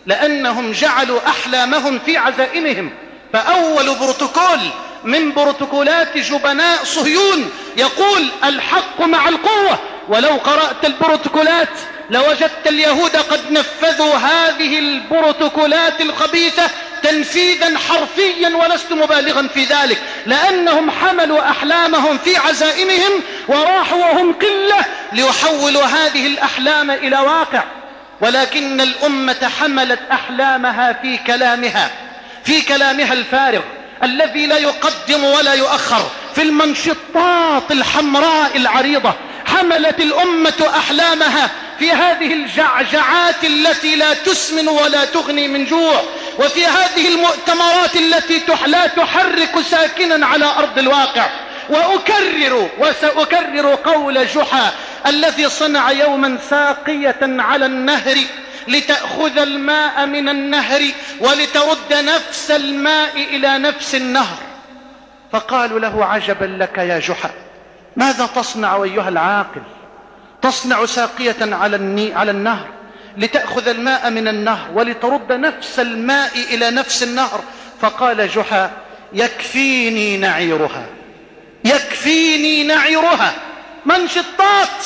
لأنهم جعلوا أحلامهم في عزائمهم. فأول بروتوكول من بروتوكولات جبناء صهيون يقول الحق مع القوة. ولو قرأت البروتوكولات لوجدت اليهود قد نفذوا هذه البروتوكولات الخبيثة تنفيذا حرفيا ولست مبالغا في ذلك. لأنهم حملوا أحلامهم في عزائمهم وراحوا وهم قلة ليحولوا هذه الأحلام إلى واقع. ولكن الأمة حملت أحلامها في كلامها في كلامها الفارغ الذي لا يقدم ولا يؤخر في المنشطات الحمراء العريضة حملت الأمة أحلامها في هذه الجعجعات التي لا تسمن ولا تغني من جوع وفي هذه المؤتمرات التي لا تحرك ساكنا على أرض الواقع. وأكرر وسأكرر قول جحا الذي صنع يوما ساقية على النهر لتأخذ الماء من النهر ولترد نفس الماء إلى نفس النهر. فقالوا له عجبا لك يا جحا ماذا تصنع أيها العاقل؟ تصنع ساقية على, على النهر لتأخذ الماء من النهر ولترد نفس الماء إلى نفس النهر. فقال جحا يكفيني نعيرها. يكفيني نعيرها. منشطات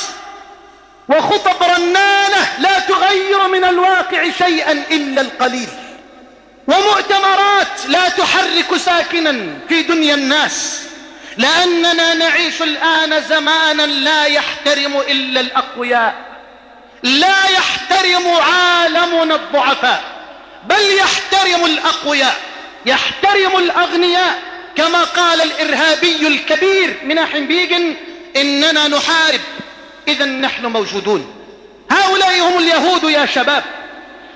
وخطب رنانة لا تغير من الواقع شيئا إلا القليل. ومؤتمرات لا تحرك ساكنا في دنيا الناس. لأننا نعيش الآن زمانا لا يحترم إلا الأقوياء. لا يحترم عالمنا الضعفاء. بل يحترم الأقوياء. يحترم الأغنياء. كما قال الإرهابي الكبير من بيجن إننا نحارب. إذا نحن موجودون. هؤلاء هم اليهود يا شباب.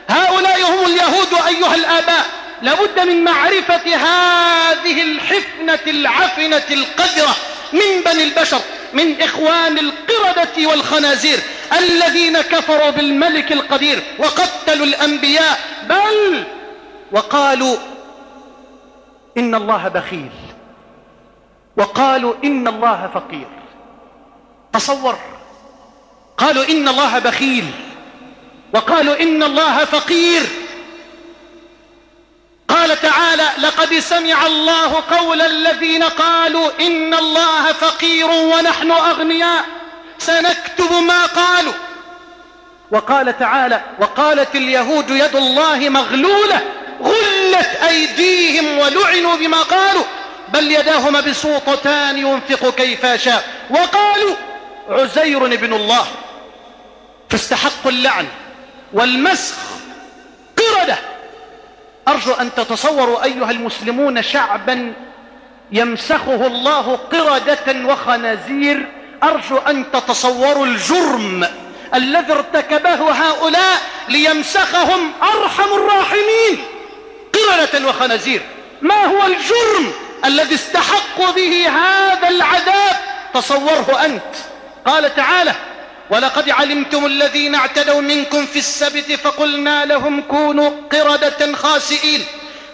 هؤلاء هم اليهود أيها الآباء. لابد من معرفة هذه الحفنة العفنة القذرة من بني البشر من إخوان القردة والخنازير الذين كفروا بالملك القدير وقتلوا الأنبياء. بل وقالوا إن الله بخيل. وقالوا إن الله فقير. تصور. قالوا إن الله بخيل. وقالوا إن الله فقير. قال تعالى لقد سمع الله قول الذين قالوا إن الله فقير ونحن أغنياء. سنكتب ما قالوا. وقال تعالى وقالت اليهود يد الله مغلولة. غلت أيديهم ولعنوا بما قالوا بل يداه مبسوطتان ينفق كيف شاء. وقالوا عزير ابن الله فاستحقوا اللعن والمسخ قردة. أرجو أن تتصوروا أيها المسلمون شعبا يمسخه الله قردة وخنازير. أرجو أن تتصوروا الجرم الذي ارتكبه هؤلاء ليمسخهم أرحم الراحمين. قردة وخنازير. ما هو الجرم الذي استحقوا به هذا العذاب؟ تصوره أنت. قال تعالى ولقد علمتم الذين اعتدوا منكم في السبت فقلنا لهم كونوا قردة خاسئين.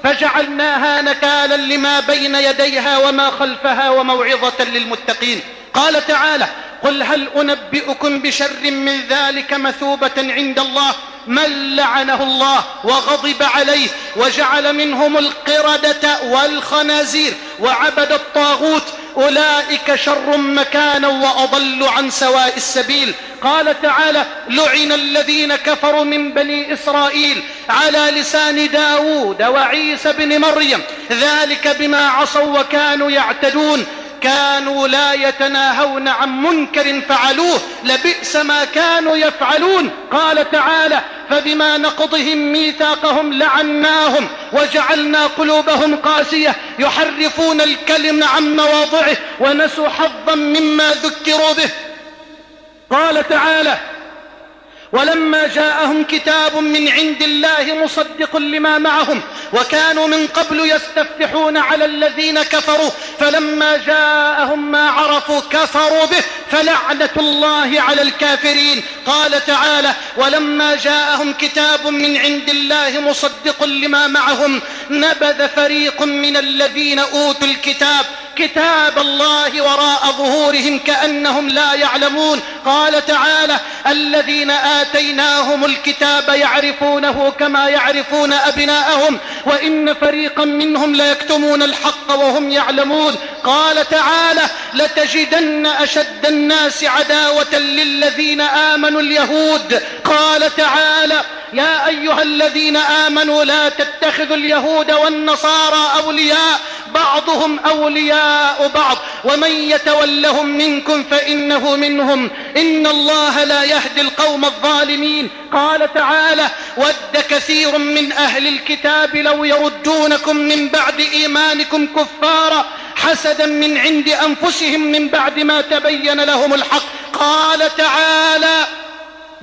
فجعلناها نكالا لما بين يديها وما خلفها وموعظة للمتقين. قال تعالى قل هل أنبئكم بشر من ذلك مثوبة عند الله من لعنه الله وغضب عليه وجعل منهم القردة والخنازير وعبد الطاغوت أولئك شر مكانا وأضل عن سواء السبيل. قال تعالى لعن الذين كفروا من بني إسرائيل على لسان داود وعيسى بن مريم. ذلك بما عصوا وكانوا يعتدون. كانوا لا يتناهون عن منكر فعلوه لبئس ما كانوا يفعلون. قال تعالى فبما نقضهم ميثاقهم لعناهم وجعلنا قلوبهم قاسية يحرفون الكلم عن مواضعه ونسوا حظا مما ذكروا به. قال تعالى ولما جاءهم كتاب من عند الله مصدق لما معهم وكانوا من قبل يستفتحون على الذين كفروا فلما جاءهم ما عرفوا كفروا به فلعنة الله على الكافرين. قال تعالى ولما جاءهم كتاب من عند الله مصدق لما معهم نبذ فريق من الذين أوتوا الكتاب كتاب الله وراء ظهورهم كأنهم لا يعلمون. قال تعالى الذين آتيناهم الكتاب يعرفونه كما يعرفون أبناءهم وإن فريقا منهم ليكتمون الحق وهم يعلمون. قال تعالى لتجدن أشد الناس عداوة للذين آمنوا اليهود. قال تعالى يا أيها الذين آمنوا لا تتخذوا اليهود والنصارى أولياء بعضهم أولياء بعض. ومن يتولهم منكم فإنه منهم. إن الله لا يهدي القوم الظالمين. قال تعالى ود كثير من أهل الكتاب لو يردونكم من بعد إيمانكم كفارا حسدا من عند أنفسهم من بعد ما تبين لهم الحق. قال تعالى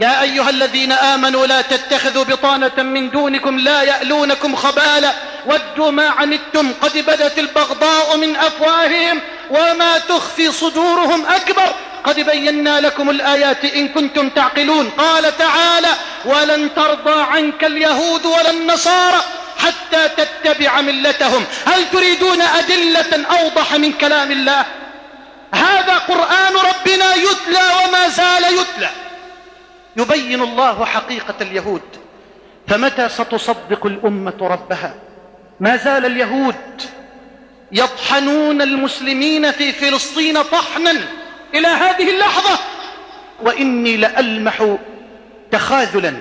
يا أيها الذين آمنوا لا تتخذوا بطانة من دونكم لا يألونكم خبالا ودوا ما عنتم قد بدت البغضاء من أفواههم وما تخفي صدورهم أكبر قد بينا لكم الآيات إن كنتم تعقلون قال تعالى ولن ترضى عنك اليهود ولا النصارى حتى تتبع ملتهم هل تريدون أدلة أوضح من كلام الله؟ هذا قرآن ربنا يتلى وما زال يتلى يبين الله حقيقة اليهود. فمتى ستصدق الأمة ربها؟ ما زال اليهود يطحنون المسلمين في فلسطين طحنا إلى هذه اللحظة. وإني لألمح تخاذلا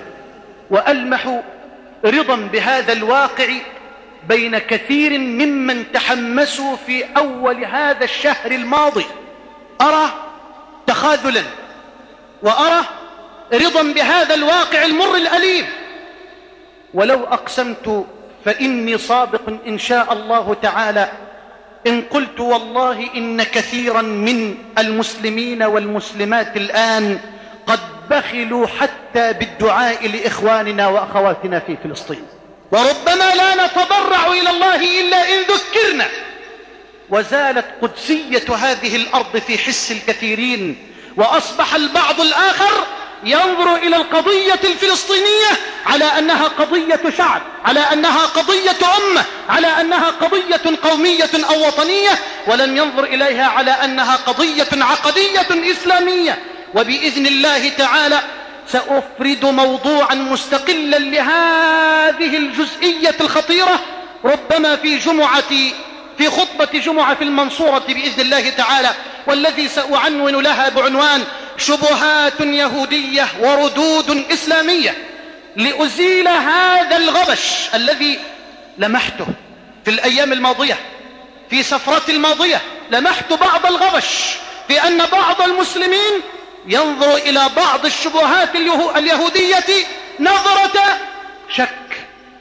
وألمح رضا بهذا الواقع بين كثير ممن تحمسوا في أول هذا الشهر الماضي. أرى تخاذلا وأرى رضا بهذا الواقع المر الأليم. ولو أقسمت فإني صادق إن شاء الله تعالى. إن قلت والله إن كثيرا من المسلمين والمسلمات الآن قد بخلوا حتى بالدعاء لإخواننا وأخواتنا في فلسطين. وربما لا نتضرع إلى الله إلا إن ذكرنا. وزالت قدسية هذه الأرض في حس الكثيرين وأصبح البعض الآخر ينظر إلى القضية الفلسطينية على أنها قضية شعب على أنها قضية أمة على أنها قضية قومية أو وطنية ولم ينظر إليها على أنها قضية عقدية إسلامية. وبإذن الله تعالى سأفرد موضوعا مستقلا لهذه الجزئية الخطيرة. ربما في جمعة في خطبة جمعة في المنصورة بإذن الله تعالى والذي سأعنون لها بعنوان شبهات يهودية وردود إسلامية لأزيل هذا الغبش الذي لمحته في الأيام الماضية في سفرة الماضية لمحت بعض الغبش في أن بعض المسلمين ينظر إلى بعض الشبهات اليهودية نظرة شك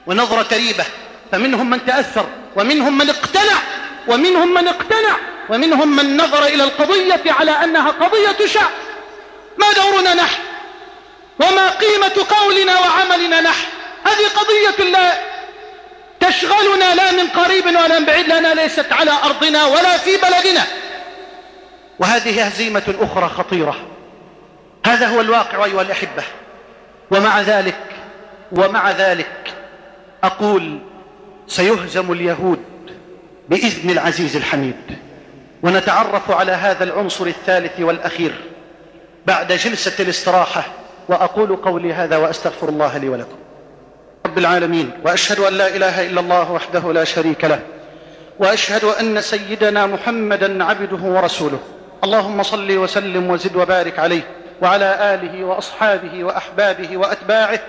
ونظرة ريبة فمنهم من تأثر ومنهم من اقتنع ومنهم من اقتنع ومنهم من نظر إلى القضية على أنها قضية شعب ما دورنا نحن؟ وما قيمة قولنا وعملنا نحن؟ هذه قضية لا تشغلنا لا من قريب ولا من بعيد لنا ليست على أرضنا ولا في بلدنا. وهذه هزيمة أخرى خطيرة. هذا هو الواقع أيها الأحبة. ومع ذلك ومع ذلك أقول سيهزم اليهود بإذن العزيز الحميد. ونتعرف على هذا العنصر الثالث والأخير بعد جلسة الاستراحة وأقول قولي هذا وأستغفر الله لي ولكم. رب العالمين وأشهد أن لا إله إلا الله وحده لا شريك له وأشهد أن سيدنا محمدا عبده ورسوله. اللهم صل وسلم وزد وبارك عليه وعلى آله وأصحابه وأحبابه وأتباعه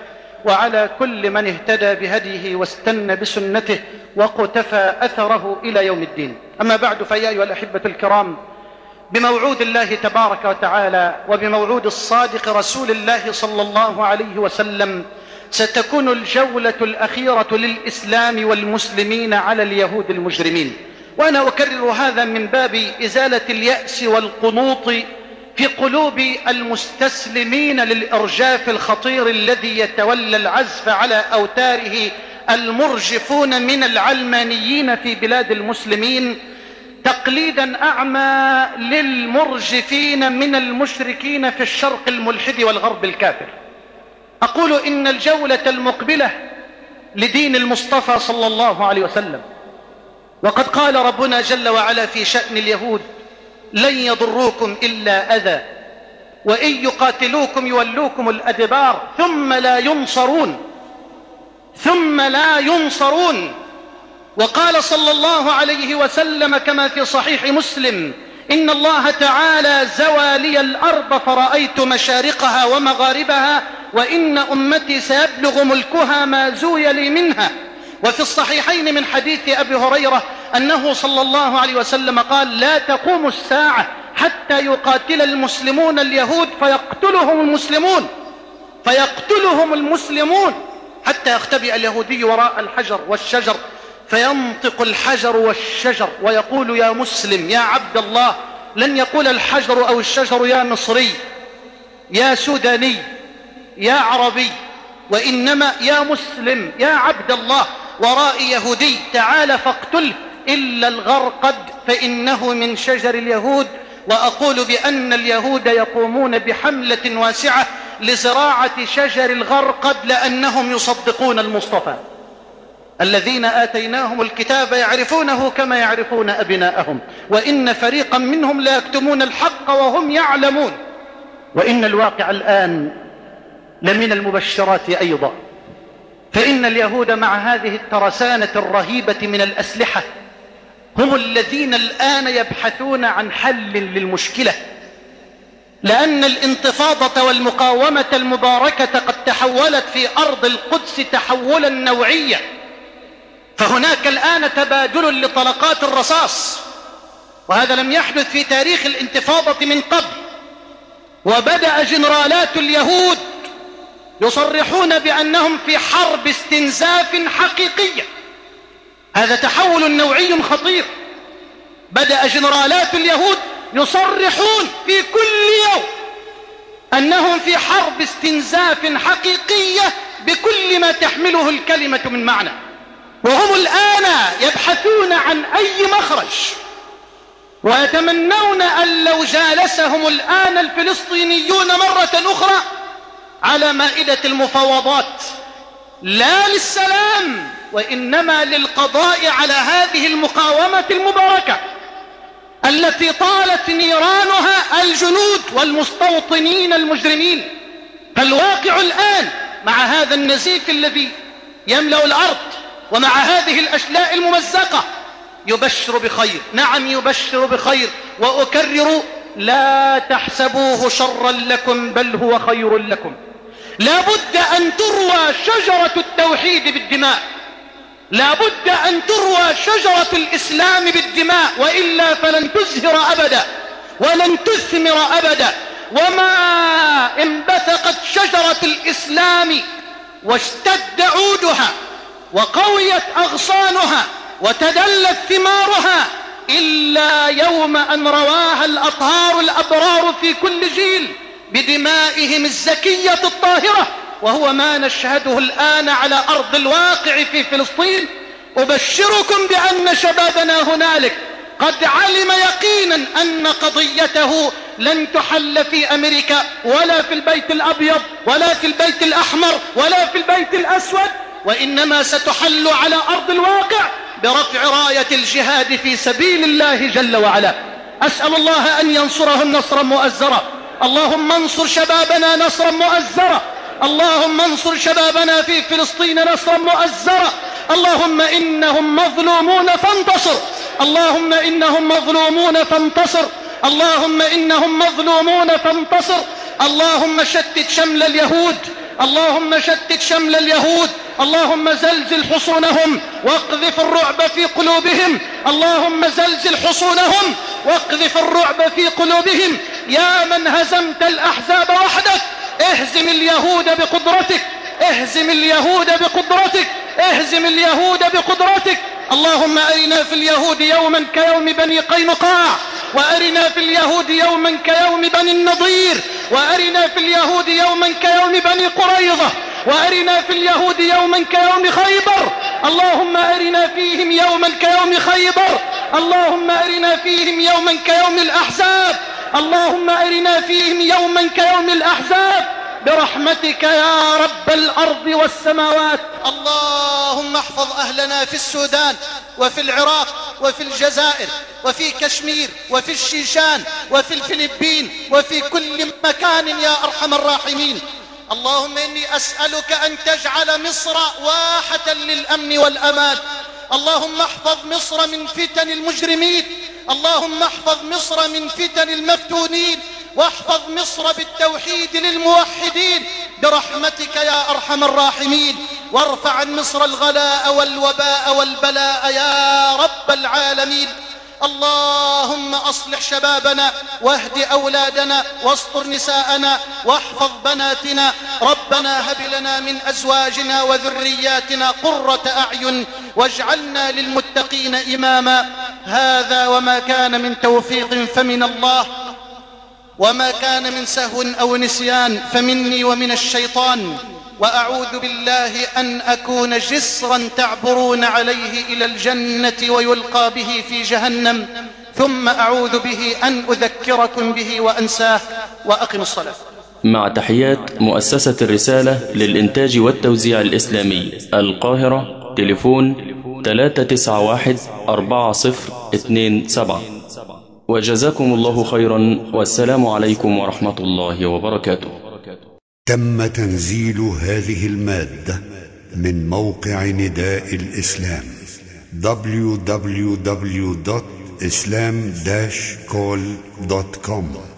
وعلى كل من اهتدى بهديه واستنى بسنته وقتفى أثره إلى يوم الدين. أما بعد فيا أيها الأحبة الكرام بموعود الله تبارك وتعالى وبموعود الصادق رسول الله صلى الله عليه وسلم ستكون الجولة الأخيرة للإسلام والمسلمين على اليهود المجرمين. وأنا أكرر هذا من باب إزالة اليأس والقنوط في قلوب المستسلمين للإرجاف الخطير الذي يتولى العزف على أوتاره المرجفون من العلمانيين في بلاد المسلمين تقليدا أعمى للمرجفين من المشركين في الشرق الملحد والغرب الكافر. أقول إن الجولة المقبلة لدين المصطفى صلى الله عليه وسلم وقد قال ربنا جل وعلا في شأن اليهود لن يضروكم إلا أذى. وإن يقاتلوكم يولوكم الأدبار ثم لا ينصرون. ثم لا ينصرون. وقال صلى الله عليه وسلم كما في صحيح مسلم إن الله تعالى زوى لي الأرض فرأيت مشارقها ومغاربها وإن أمتي سيبلغ ملكها ما زوي لي منها. وفي الصحيحين من حديث أبي هريرة أنه صلى الله عليه وسلم قال لا تقوم الساعة حتى يقاتل المسلمون اليهود فيقتلهم المسلمون فيقتلهم المسلمون حتى يختبئ اليهودي وراء الحجر والشجر فينطق الحجر والشجر ويقول يا مسلم يا عبد الله لن يقول الحجر أو الشجر يا مصري يا سوداني يا عربي وإنما يا مسلم يا عبد الله. وراء يهودي تعال فاقتله إلا الغرقد فإنه من شجر اليهود. وأقول بأن اليهود يقومون بحملة واسعة لزراعة شجر الغرقد لأنهم يصدقون المصطفى. الذين آتيناهم الكتاب يعرفونه كما يعرفون أبناءهم. وإن فريقا منهم لا يكتمون الحق وهم يعلمون. وإن الواقع الآن لمن المبشرات أيضا. فإن اليهود مع هذه الترسانة الرهيبة من الأسلحة هم الذين الآن يبحثون عن حل للمشكلة لأن الانتفاضة والمقاومة المباركة قد تحولت في أرض القدس تحولا نوعيا. فهناك الآن تبادل لطلقات الرصاص وهذا لم يحدث في تاريخ الانتفاضة من قبل. وبدأ جنرالات اليهود يصرحون بأنهم في حرب استنزاف حقيقية. هذا تحول نوعي خطير. بدأ جنرالات اليهود يصرحون في كل يوم أنهم في حرب استنزاف حقيقية بكل ما تحمله الكلمة من معنى. وهم الآن يبحثون عن أي مخرج. ويتمنون أن لو جالسهم الآن الفلسطينيون مرة أخرى على مائدة المفاوضات. لا للسلام وإنما للقضاء على هذه المقاومة المباركة التي طالت نيرانها الجنود والمستوطنين المجرمين. فالواقع الآن مع هذا النزيف الذي يملأ الأرض ومع هذه الأشلاء الممزقة يبشر بخير. نعم يبشر بخير. وأكرر لا تحسبوه شرا لكم بل هو خير لكم. لا بد أن تروى شجرة التوحيد بالدماء. لا بد أن تروى شجرة الإسلام بالدماء وإلا فلن تزهر أبدا ولن تثمر أبدا. وما انبثقت شجرة الإسلام واشتد عودها وقويت أغصانها وتدلت ثمارها إلا يوم أن رواها الأطهار الأبرار في كل جيل. بدمائهم الزكية الطاهرة وهو ما نشهده الآن على أرض الواقع في فلسطين. أبشركم بأن شبابنا هنالك قد علم يقينا أن قضيته لن تحل في أمريكا ولا في البيت الأبيض ولا في البيت الأحمر ولا في البيت الأسود وإنما ستحل على أرض الواقع برفع راية الجهاد في سبيل الله جل وعلا. أسأل الله أن ينصرهم نصرا مؤزرا. اللهم انصر شبابنا نصرا مؤزرا. اللهم انصر شبابنا في فلسطين نصرا مؤزرا. اللهم إنهم مظلومون فانتصر. اللهم إنهم مظلومون فانتصر. اللهم إنهم مظلومون فانتصر. اللهم شتت شمل اليهود. اللهم شتت شمل اليهود اللهم زلزل حصونهم واقذف الرعب في قلوبهم اللهم زلزل حصونهم واقذف الرعب في قلوبهم. يا من هزمت الأحزاب وحدك اهزم اليهود بقدرتك اهزم اليهود بقدرتك اهزم اليهود بقدرتك. اللهم أرنا في اليهود يوما كيوم بني قينقاع وأرنا في اليهود يوما كيوم بني النضير وأرنا في اليهود يوما كيوم بني قريظة وأرنا في اليهود يوما كيوم خيبر. اللهم أرنا فيهم يوما كيوم خيبر اللهم أرنا فيهم يوما كيوم الأحزاب اللهم أرنا فيهم يوما كيوم الأحزاب. برحمتك يا رب الأرض والسماوات. اللهم احفظ أهلنا في السودان وفي العراق وفي الجزائر وفي كشمير وفي الشيشان وفي الفلبين وفي كل مكان يا أرحم الراحمين. اللهم إني أسألك أن تجعل مصر واحة للأمن والأمان. اللهم احفظ مصر من فتن المجرمين. اللهم احفظ مصر من فتن المفتونين. واحفظ مصر بالتوحيد للموحدين برحمتك يا أرحم الراحمين وارفع عن مصر الغلاء والوباء والبلاء يا رب العالمين. اللهم أصلح شبابنا واهد أولادنا واستر نساءنا واحفظ بناتنا. ربنا هب لنا من أزواجنا وذرياتنا قرة أعين واجعلنا للمتقين إماما. هذا وما كان من توفيق فمن الله. وما كان من سهو أو نسيان فمني ومن الشيطان وأعوذ بالله أن أكون جسرا تعبرون عليه إلى الجنة ويلقى به في جهنم ثم أعوذ به أن أذكركم به وأنساه وأقم الصلاة. مع تحيات مؤسسة الرسالة للإنتاج والتوزيع الإسلامي القاهرة تليفون 391 4027 وجزاكم الله خيرا والسلام عليكم ورحمة الله وبركاته. تم تنزيل هذه المادة من موقع نداء الإسلام www.islam-call.com